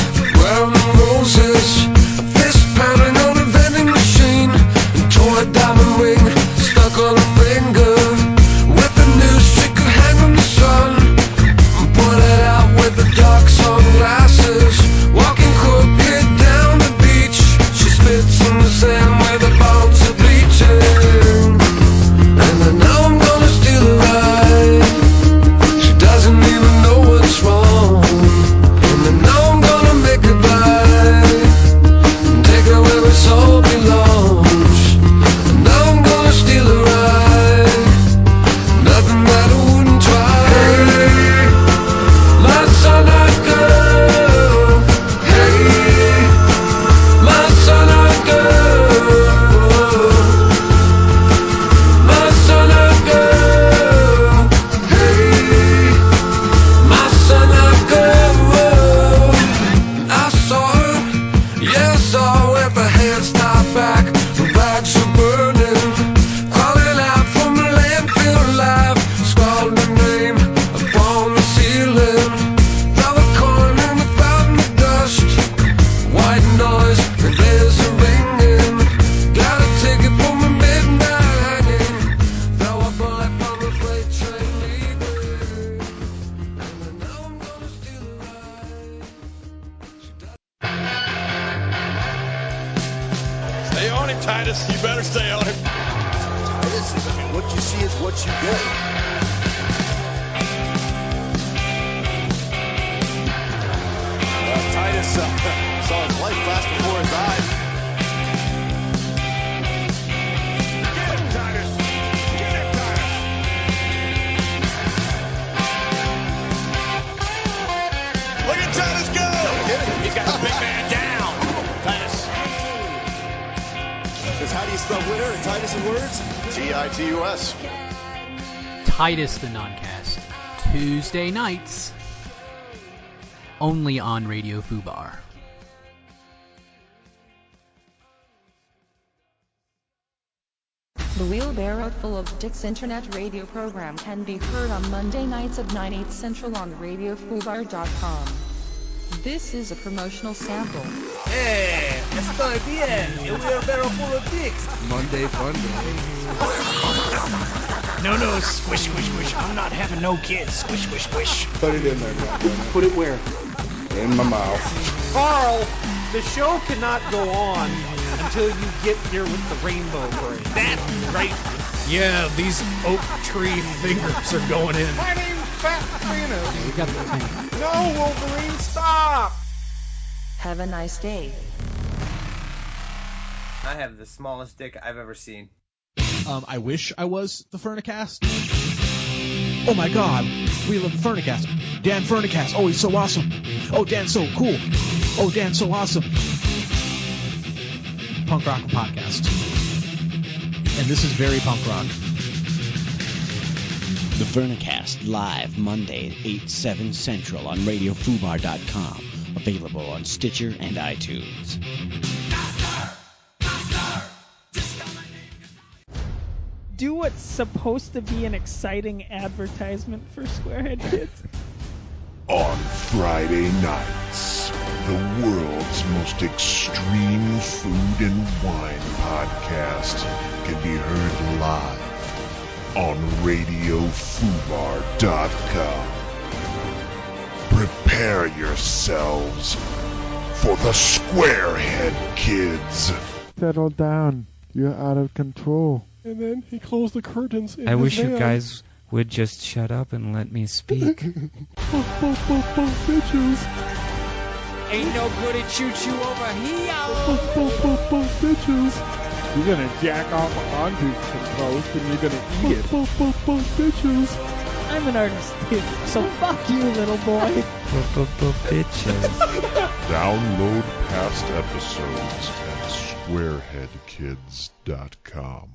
on Radio Fubar. The Wheelbarrow Full of Dicks internet radio program can be heard on Monday nights at 9, 8 central on RadioFubar.com. This is a promotional sample. Hey, estoy bien. And we are barrel full of dicks. Monday fun day. No, no, squish, squish, squish. I'm not having no kids. Squish, squish, squish. Put it in there. Put it where? In my mouth. Carl, the show cannot go on until you get here with the rainbow parade. That's right. Yeah, these oak tree fingers are going in. My name's Fat Phoenix. We got the tank. No, Wolverine, stop! Have a nice day. I have the smallest dick I've ever seen. Um, I wish I was the Furnicast. Oh my god, we love the Furnicast. Dan Furnicast, oh he's so awesome. Oh Dan's so cool. Oh Dan's so awesome. Punk rock podcast. And this is very punk rock. The Vernicast live Monday at 8 7 Central on RadioFubar.com. Available on Stitcher and iTunes. do what's supposed to be an exciting advertisement for Squarehead Kids. On Friday nights, the world's most extreme food and wine podcast can be heard live on RadioFubar.com. Prepare yourselves for the Squarehead Kids. Settle down. You're out of control. And then he closed the curtains. In I his wish you guys would just shut up and let me speak. Ain't no good at choo choo over here. You're gonna jack off onto some toast and you're gonna eat it. Bitches. I'm an artist too, so fuck you, little boy. Bitches. Download past episodes at SquareheadKids.com.